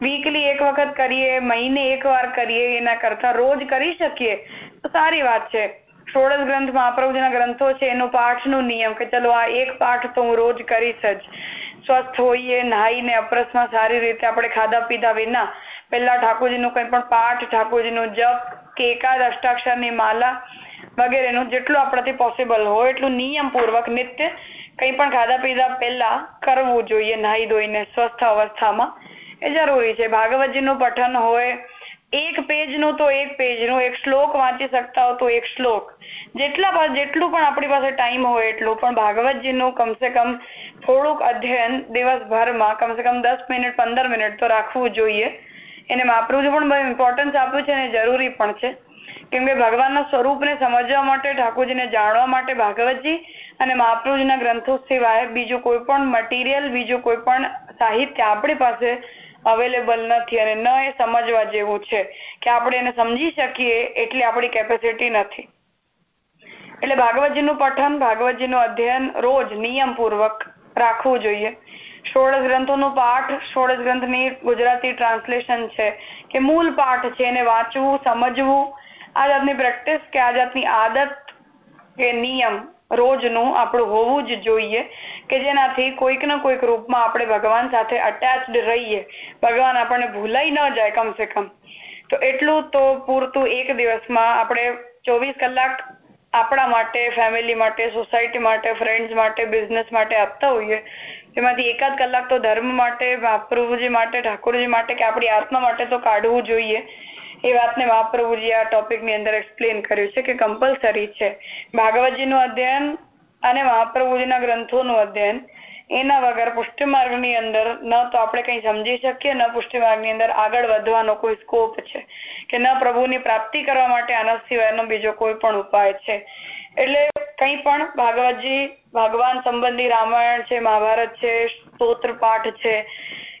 વીકલી એક વખત કરીએ, મહિને એક વાર કરીએ, એના કરતા રોજ કરી શકીએ, તો સારી વાત છે. ષોડશ ગ્રંથ મહાપ્રભુજીના ગ્રંથો છે, એનો પાઠનું નિયમ કે ચલો આ એક પાઠ તો હું રોજ કરીશ જ. સ્વસ્થ હોઈએ નાહીને અપરસમાં સારી રીતે આપણે ખાધા પીધા વિના, પહેલા ઠાકોરજીનું કંઈ પણ પાઠ, ઠાકોરજીનું જપ કે એકાદ અષ્ટાક્ષરની માલા વગેરેનું જેટલું આપણાથી પોસિબલ હોય એટલું નિયમ પૂર્વક નિત્ય કંઈ પણ ખાધા પીધા પહેલા કરવું જોઈએ, નાહી ધોઈને સ્વસ્થ અવસ્થામાં. એ જરૂરી છે. ભાગવતજીનું પઠન હોય, એક પેજનું તો એક પેજનું, એક શ્લોક વાંચી શકતા હો તો એક શ્લોક. જેટલા જેટલું પણ આપણી પાસે ટાઈમ હોય એટલું, પણ ભાગવતજીનું કમસે કમ થોડુંક અધ્યયન દિવસભરમાં, કમસે કમ દસ મિનિટ, પંદર મિનિટ તો રાખવું જોઈએ. એને મહાપ્રભુજી પણ બહુ ઇમ્પોર્ટન્સ આપ્યું છે અને જરૂરી પણ છે. કેમ ભગવાનના સ્વરૂપને સમજવા માટે, ઠાકોરજીને જાણવા માટે ભાગવતજી અને મહાપ્રભુજીના ગ્રંથો સિવાય બીજું કોઈ પણ મટીરિયલ બીજું કોઈ પણ સાહિત્ય આપણી પાસે અવેલેબલ નથી અને ન એ સમજવા જેવું છે કે આપણે એને સમજી શકીએ એટલી આપણી કેપેસિટી નથી. એટલે ભાગવતજીનું પઠન, ભાગવતજીનું અધ્યયન રોજ નિયમપૂર્વક રાખવું જોઈએ. ષોડશ ગ્રંથોનું પાઠ, ષોડશ ગ્રંથની ગુજરાતી ટ્રાન્સલેશન છે, કે મૂળ પાઠ છે, એને વાંચવું, સમજવું. આ જાતની પ્રેક્ટિસ કે આ જાતની આદત કે નિયમ રોજનું આપણું હોવું જ જોઈએ, કે જેનાથી કોઈક ને કોઈક રૂપમાં આપણે ભગવાન સાથે અટેચડ રહીએ. ભગવાન આપણને ભૂલાઈ ન જાય કમસે કમ. તો એટલું તો પૂરતું એક દિવસમાં આપણે ચોવીસ કલાક આપણા માટે ફેમિલી માટે સોસાયટી માટે ફ્રેન્ડ્સ માટે બિઝનેસ માટે આપતા હોઈએ. તેમાંથી એકાદ કલાક તો ધર્મ માટે, મહાપ્રભુજી માટે, ઠાકોરજી માટે કે આપણી આત્મા માટે તો કાઢવું જોઈએ. એ વાતને મહાપ્રભુજી આ ટોપિકની અંદર એક્સપ્લેન કર્યું છે કે કમ્પલસરી છે. ભાગવતજીનું અધ્યયન અને મહાપ્રભુજીના ગ્રંથોનું અધ્યયન એના વગર પુષ્ટિ માર્ગની અંદર ન તો આપણે કંઈ સમજી શકીએ, ન પુષ્ટિ માર્ગની અંદર આગળ વધવાનો કોઈ સ્કોપ છે. કે ન પ્રભુની પ્રાપ્તિ કરવા માટે આના સિવાયનો બીજો કોઈ પણ ઉપાય છે. એટલે કંઈ પણ ભાગવતજી, ભગવાન સંબંધી રામાયણ છે, મહાભારત છે, સ્તોત્ર પાઠ છે,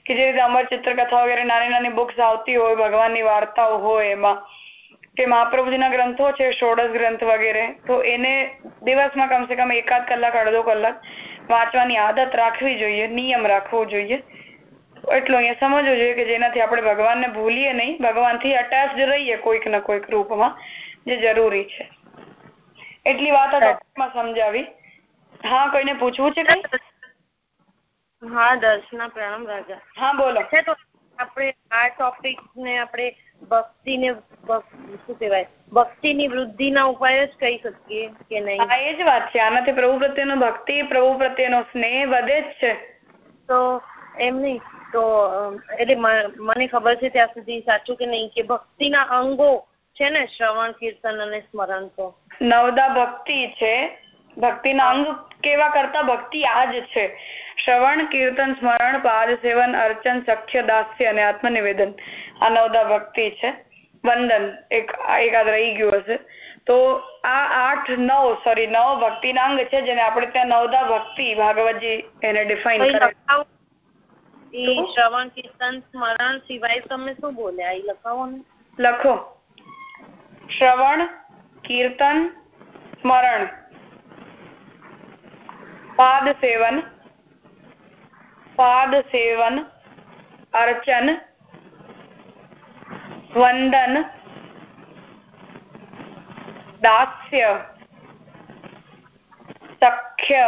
કે જે રીતે અમર ચિત્રકથા વગેરે નાની નાની બુક્સ આવતી હોય, ભગવાનની વાર્તાઓ હોય એમાં કે મહાપ્રભુજીના ગ્રંથો છે ષોડશ ગ્રંથ વગેરે તો એને દિવસમાં કમસે કમ એકાદ કલાક અડધો કલાક વાંચવાની આદત રાખવી જોઈએ નિયમ રાખવો જોઈએ. એટલું અહીંયા સમજવું જોઈએ કે જેનાથી આપણે ભગવાનને ભૂલીએ નહીં ભગવાનથી અટેચ રહીએ કોઈક ના કોઈક રૂપમાં જે જરૂરી છે. એટલી વાત આ સમજાવી. હા કોઈને પૂછવું છે કઈ? હા દર્શના પ્રણામ રાજા. હા બોલો. છે તો આપણે આ ટોપિક ને આપણે ભક્તિ ને શું કહેવાય? ભક્તિની વૃદ્ધિના ઉપાય જ કહી શકીએ કે નહીં? હા એ જ વાત છે. આનાથી પ્રભુ પ્રત્યેનો ભક્તિ પ્રભુ પ્રત્યેનો સ્નેહ વધે જ છે. તો એમ નહીં. તો એટલે મને ખબર છે ત્યાં સુધી સાચું કે નહીં કે ભક્તિના અંગો છે ને શ્રવણ કીર્તન અને સ્મરણ તો? નવદા ભક્તિ છે. ભક્તિના અંગ કેવા કરતા ભક્તિ આ જ છે. શ્રવણ કીર્તન સ્મરણ પાદ સેવન અર્ચન સખ્ય દાસ્ય અને આત્મનિવેદન આ નવદા ભક્તિ છે. વંદન એક એકાદ રહી ગયું હશે. તો આ આઠ નવ સોરી નવ ભક્તિના અંગ છે જેને આપણે ત્યાં નવદા ભક્તિ ભાગવતજી એને ડિફાઇન કરે શ્રવણ કીર્તન સ્મરણ સિવાય તમે શું બોલ્યા એ લખાવો ને. લખો. શ્રવણ કીર્તન સ્મરણ. પાદ સેવન પાદ સેવન અર્ચન વંદન દાસ્ય સખ્ય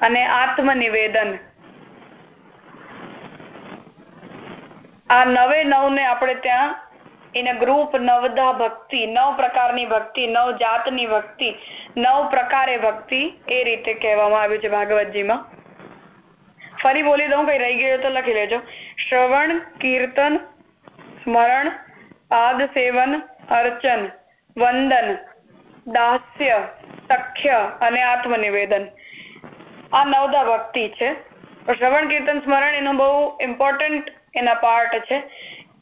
અને આત્મનિવેદન. આ નવે નવ ને આપણે ત્યાં એને ગ્રુપ નવદા ભક્તિ, નવ પ્રકારની ભક્તિ, નવ જાતની ભક્તિ, નવ પ્રકારે ભક્તિ એ રીતે કહેવામાં આવ્યું છે ભાગવતજીમાં. ફરી બોલી દઉં, કઈ રહી ગયું તો લખી લેજો. શ્રવણ, કીર્તન, સ્મરણ, પાદ સેવન, અર્ચન, વંદન, દાસ્ય, સખ્ય અને આત્મનિવેદન. આ નવદા ભક્તિ છે. શ્રવણ, કીર્તન, સ્મરણ એનું બહુ ઇમ્પોર્ટન્ટ એના પાર્ટ છે.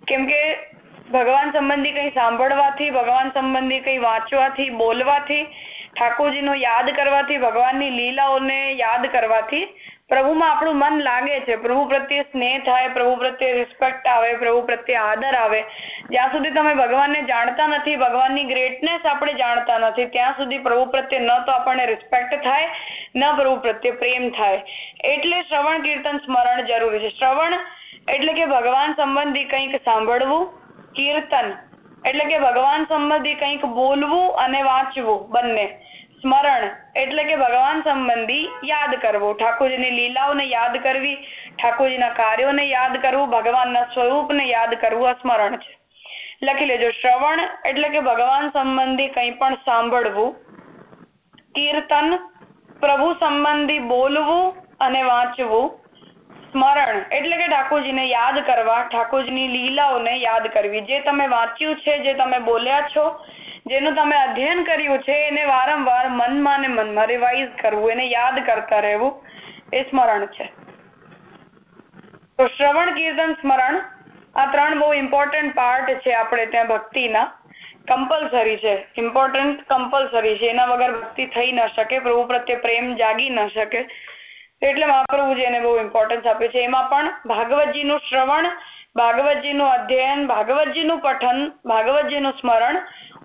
કેમ કે ભગવાન સંબંધી કંઈ સાંભળવાથી, ભગવાન સંબંધી કંઈ વાંચવાથી, બોલવાથી, ઠાકોરજીનો યાદ કરવાથી, ભગવાનની લીલાઓને યાદ કરવાથી પ્રભુમાં આપણું મન લાગે છે. પ્રભુ પ્રત્યે સ્નેહ થાય, પ્રભુ પ્રત્યે રિસ્પેક્ટ આવે, પ્રભુ પ્રત્યે આદર આવે. જ્યાં સુધી તમે ભગવાનને જાણતા નથી, ભગવાનની ગ્રેટનેસ આપણે જાણતા નથી, ત્યાં સુધી પ્રભુ પ્રત્યે ન તો આપણને રિસ્પેક્ટ થાય, ન પ્રભુ પ્રત્યે પ્રેમ થાય. એટલે શ્રવણ, કીર્તન, સ્મરણ જરૂરી છે. શ્રવણ એટલે કે ભગવાન સંબંધી કંઈક સાંભળવું કીર્તન. એટલે કે ભગવાન સંબંધી કંઈક બોલવું અને વાંચવું બંને. સ્મરણ એટલે કે ભગવાન સંબંધી યાદ કરવું. ઠાકોરજીની લીલાઓને યાદ કરવી, ઠાકોરજીના કાર્યોને યાદ કરવું, ભગવાનના સ્વરૂપને યાદ કરવું આ સ્મરણ છે. લખી લેજો, શ્રવણ એટલે કે ભગવાન સંબંધી કંઈ પણ સાંભળવું, કીર્તન, પ્રભુ સંબંધી બોલવું અને વાંચવું સ્મરણ એટલે કે ઠાકોરજીને યાદ કરવા, ઠાકોરજીની લીલાઓને યાદ કરવી. જે તમે વાંચ્યું છે, જે તમે બોલ્યા છો, જેનું તમે અધ્યયન કર્યું છે, એને વારંવાર મનમાં ને મનમાં રિવાઇઝ કરવું, એને યાદ કરતા રહેવું, એ સ્મરણ છે. તો શ્રવણ, કીર્તન, સ્મરણ, આ ત્રણ બહુ ઇમ્પોર્ટન્ટ પાર્ટ છે આપણે ત્યાં ભક્તિના. કમ્પલસરી છે. ઇમ્પોર્ટન્ટ કમ્પલસરી છે. એના વગર ભક્તિ થઈ ન શકે, પ્રભુ પ્રત્યે પ્રેમ જાગી ન શકે. એટલે મહાપ્રભુજી એને બહુ ઇમ્પોર્ટન્સ આપ્યું છે. એમાં પણ ભાગવતજીનું શ્રવણ, ભાગવતજીનું અધ્યયન, ભાગવતજીનું પઠન, ભાગવતજીનું સ્મરણ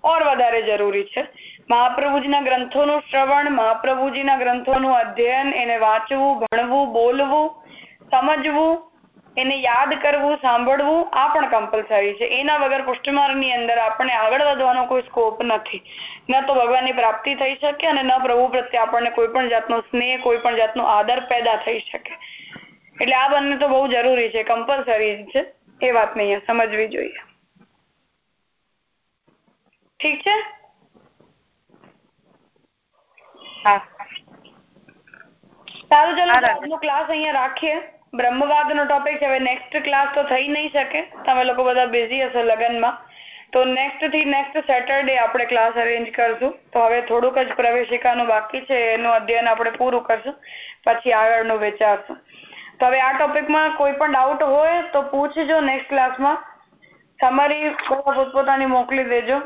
ઓર વધારે જરૂરી છે. મહાપ્રભુજીના ગ્રંથોનું શ્રવણ, મહાપ્રભુજીના ગ્રંથોનું અધ્યયન, એને વાંચવું, ભણવું, બોલવું, સમજવું એને યાદ કરવું સાંભળવું આ પણ કમ્પલસરી છે. એના વગર પુષ્ટિમાર્ગની અંદર આપણે આગળ વધવાનો કોઈ સ્કોપ નથી. ન તો ભગવાનની પ્રાપ્તિ થઈ શકે અને ન પ્રભુ પ્રત્યે આપણને કોઈ પણ જાતનો સ્નેહ કોઈ પણ જાતનો આદર પેદા થઈ શકે. એટલે આ બંને તો બહુ જરૂરી છે કમ્પલસરી છે. એ વાતને અહીંયા સમજવી જોઈએ. ઠીક છે? હા. સારું ચલો આજનો ક્લાસ અહીંયા રાખીએ. બ્રહ્મવાદ નો ટોપિક હવે નેક્સ્ટ ક્લાસ તો થઈ નહીં શકે. તમે લોકો બધા બિઝી હશો લગ્નમાં. તો નેક્સ્ટથી નેક્સ્ટ સેટરડે આપણે ક્લાસ અરેન્જ કરશું. તો હવે થોડુંક જ પ્રવેશિકાનું બાકી છે. એનું અધ્યયન આપણે પૂરું કરશું. પછી આગળનું વિચારશું. તો હવે આ ટોપિકમાં કોઈ પણ ડાઉટ હોય તો પૂછજો નેક્સ્ટ ક્લાસમાં તમારી બધા પોતપોતાની મોકલી દેજો.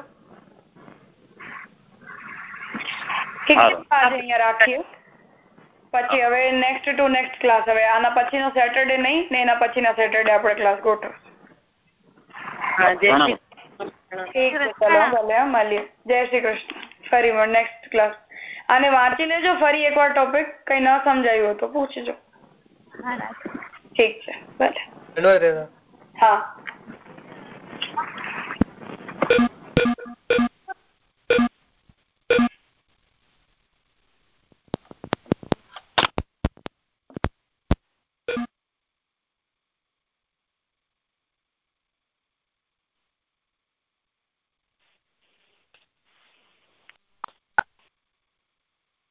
છે આજે અહીંયા રાખીએ? પછી હવે નેક્સ્ટ ટુ નેક્સ્ટ ક્લાસ હવે આના પછીનો સેટરડે નહીં ને એના પછીના સેટરડે આપણે ક્લાસ ગોઠવ જય શ્રી ઠીક છે ચલો ભલે હા, મળીએ. જય શ્રી કૃષ્ણ. ફરી મળ નેક્સ્ટ ક્લાસ અને વાંચી લેજો ફરી એકવાર ટોપિક કઈ ન સમજાયું હોય તો પૂછજો હા ઠીક છે ભલે. હા.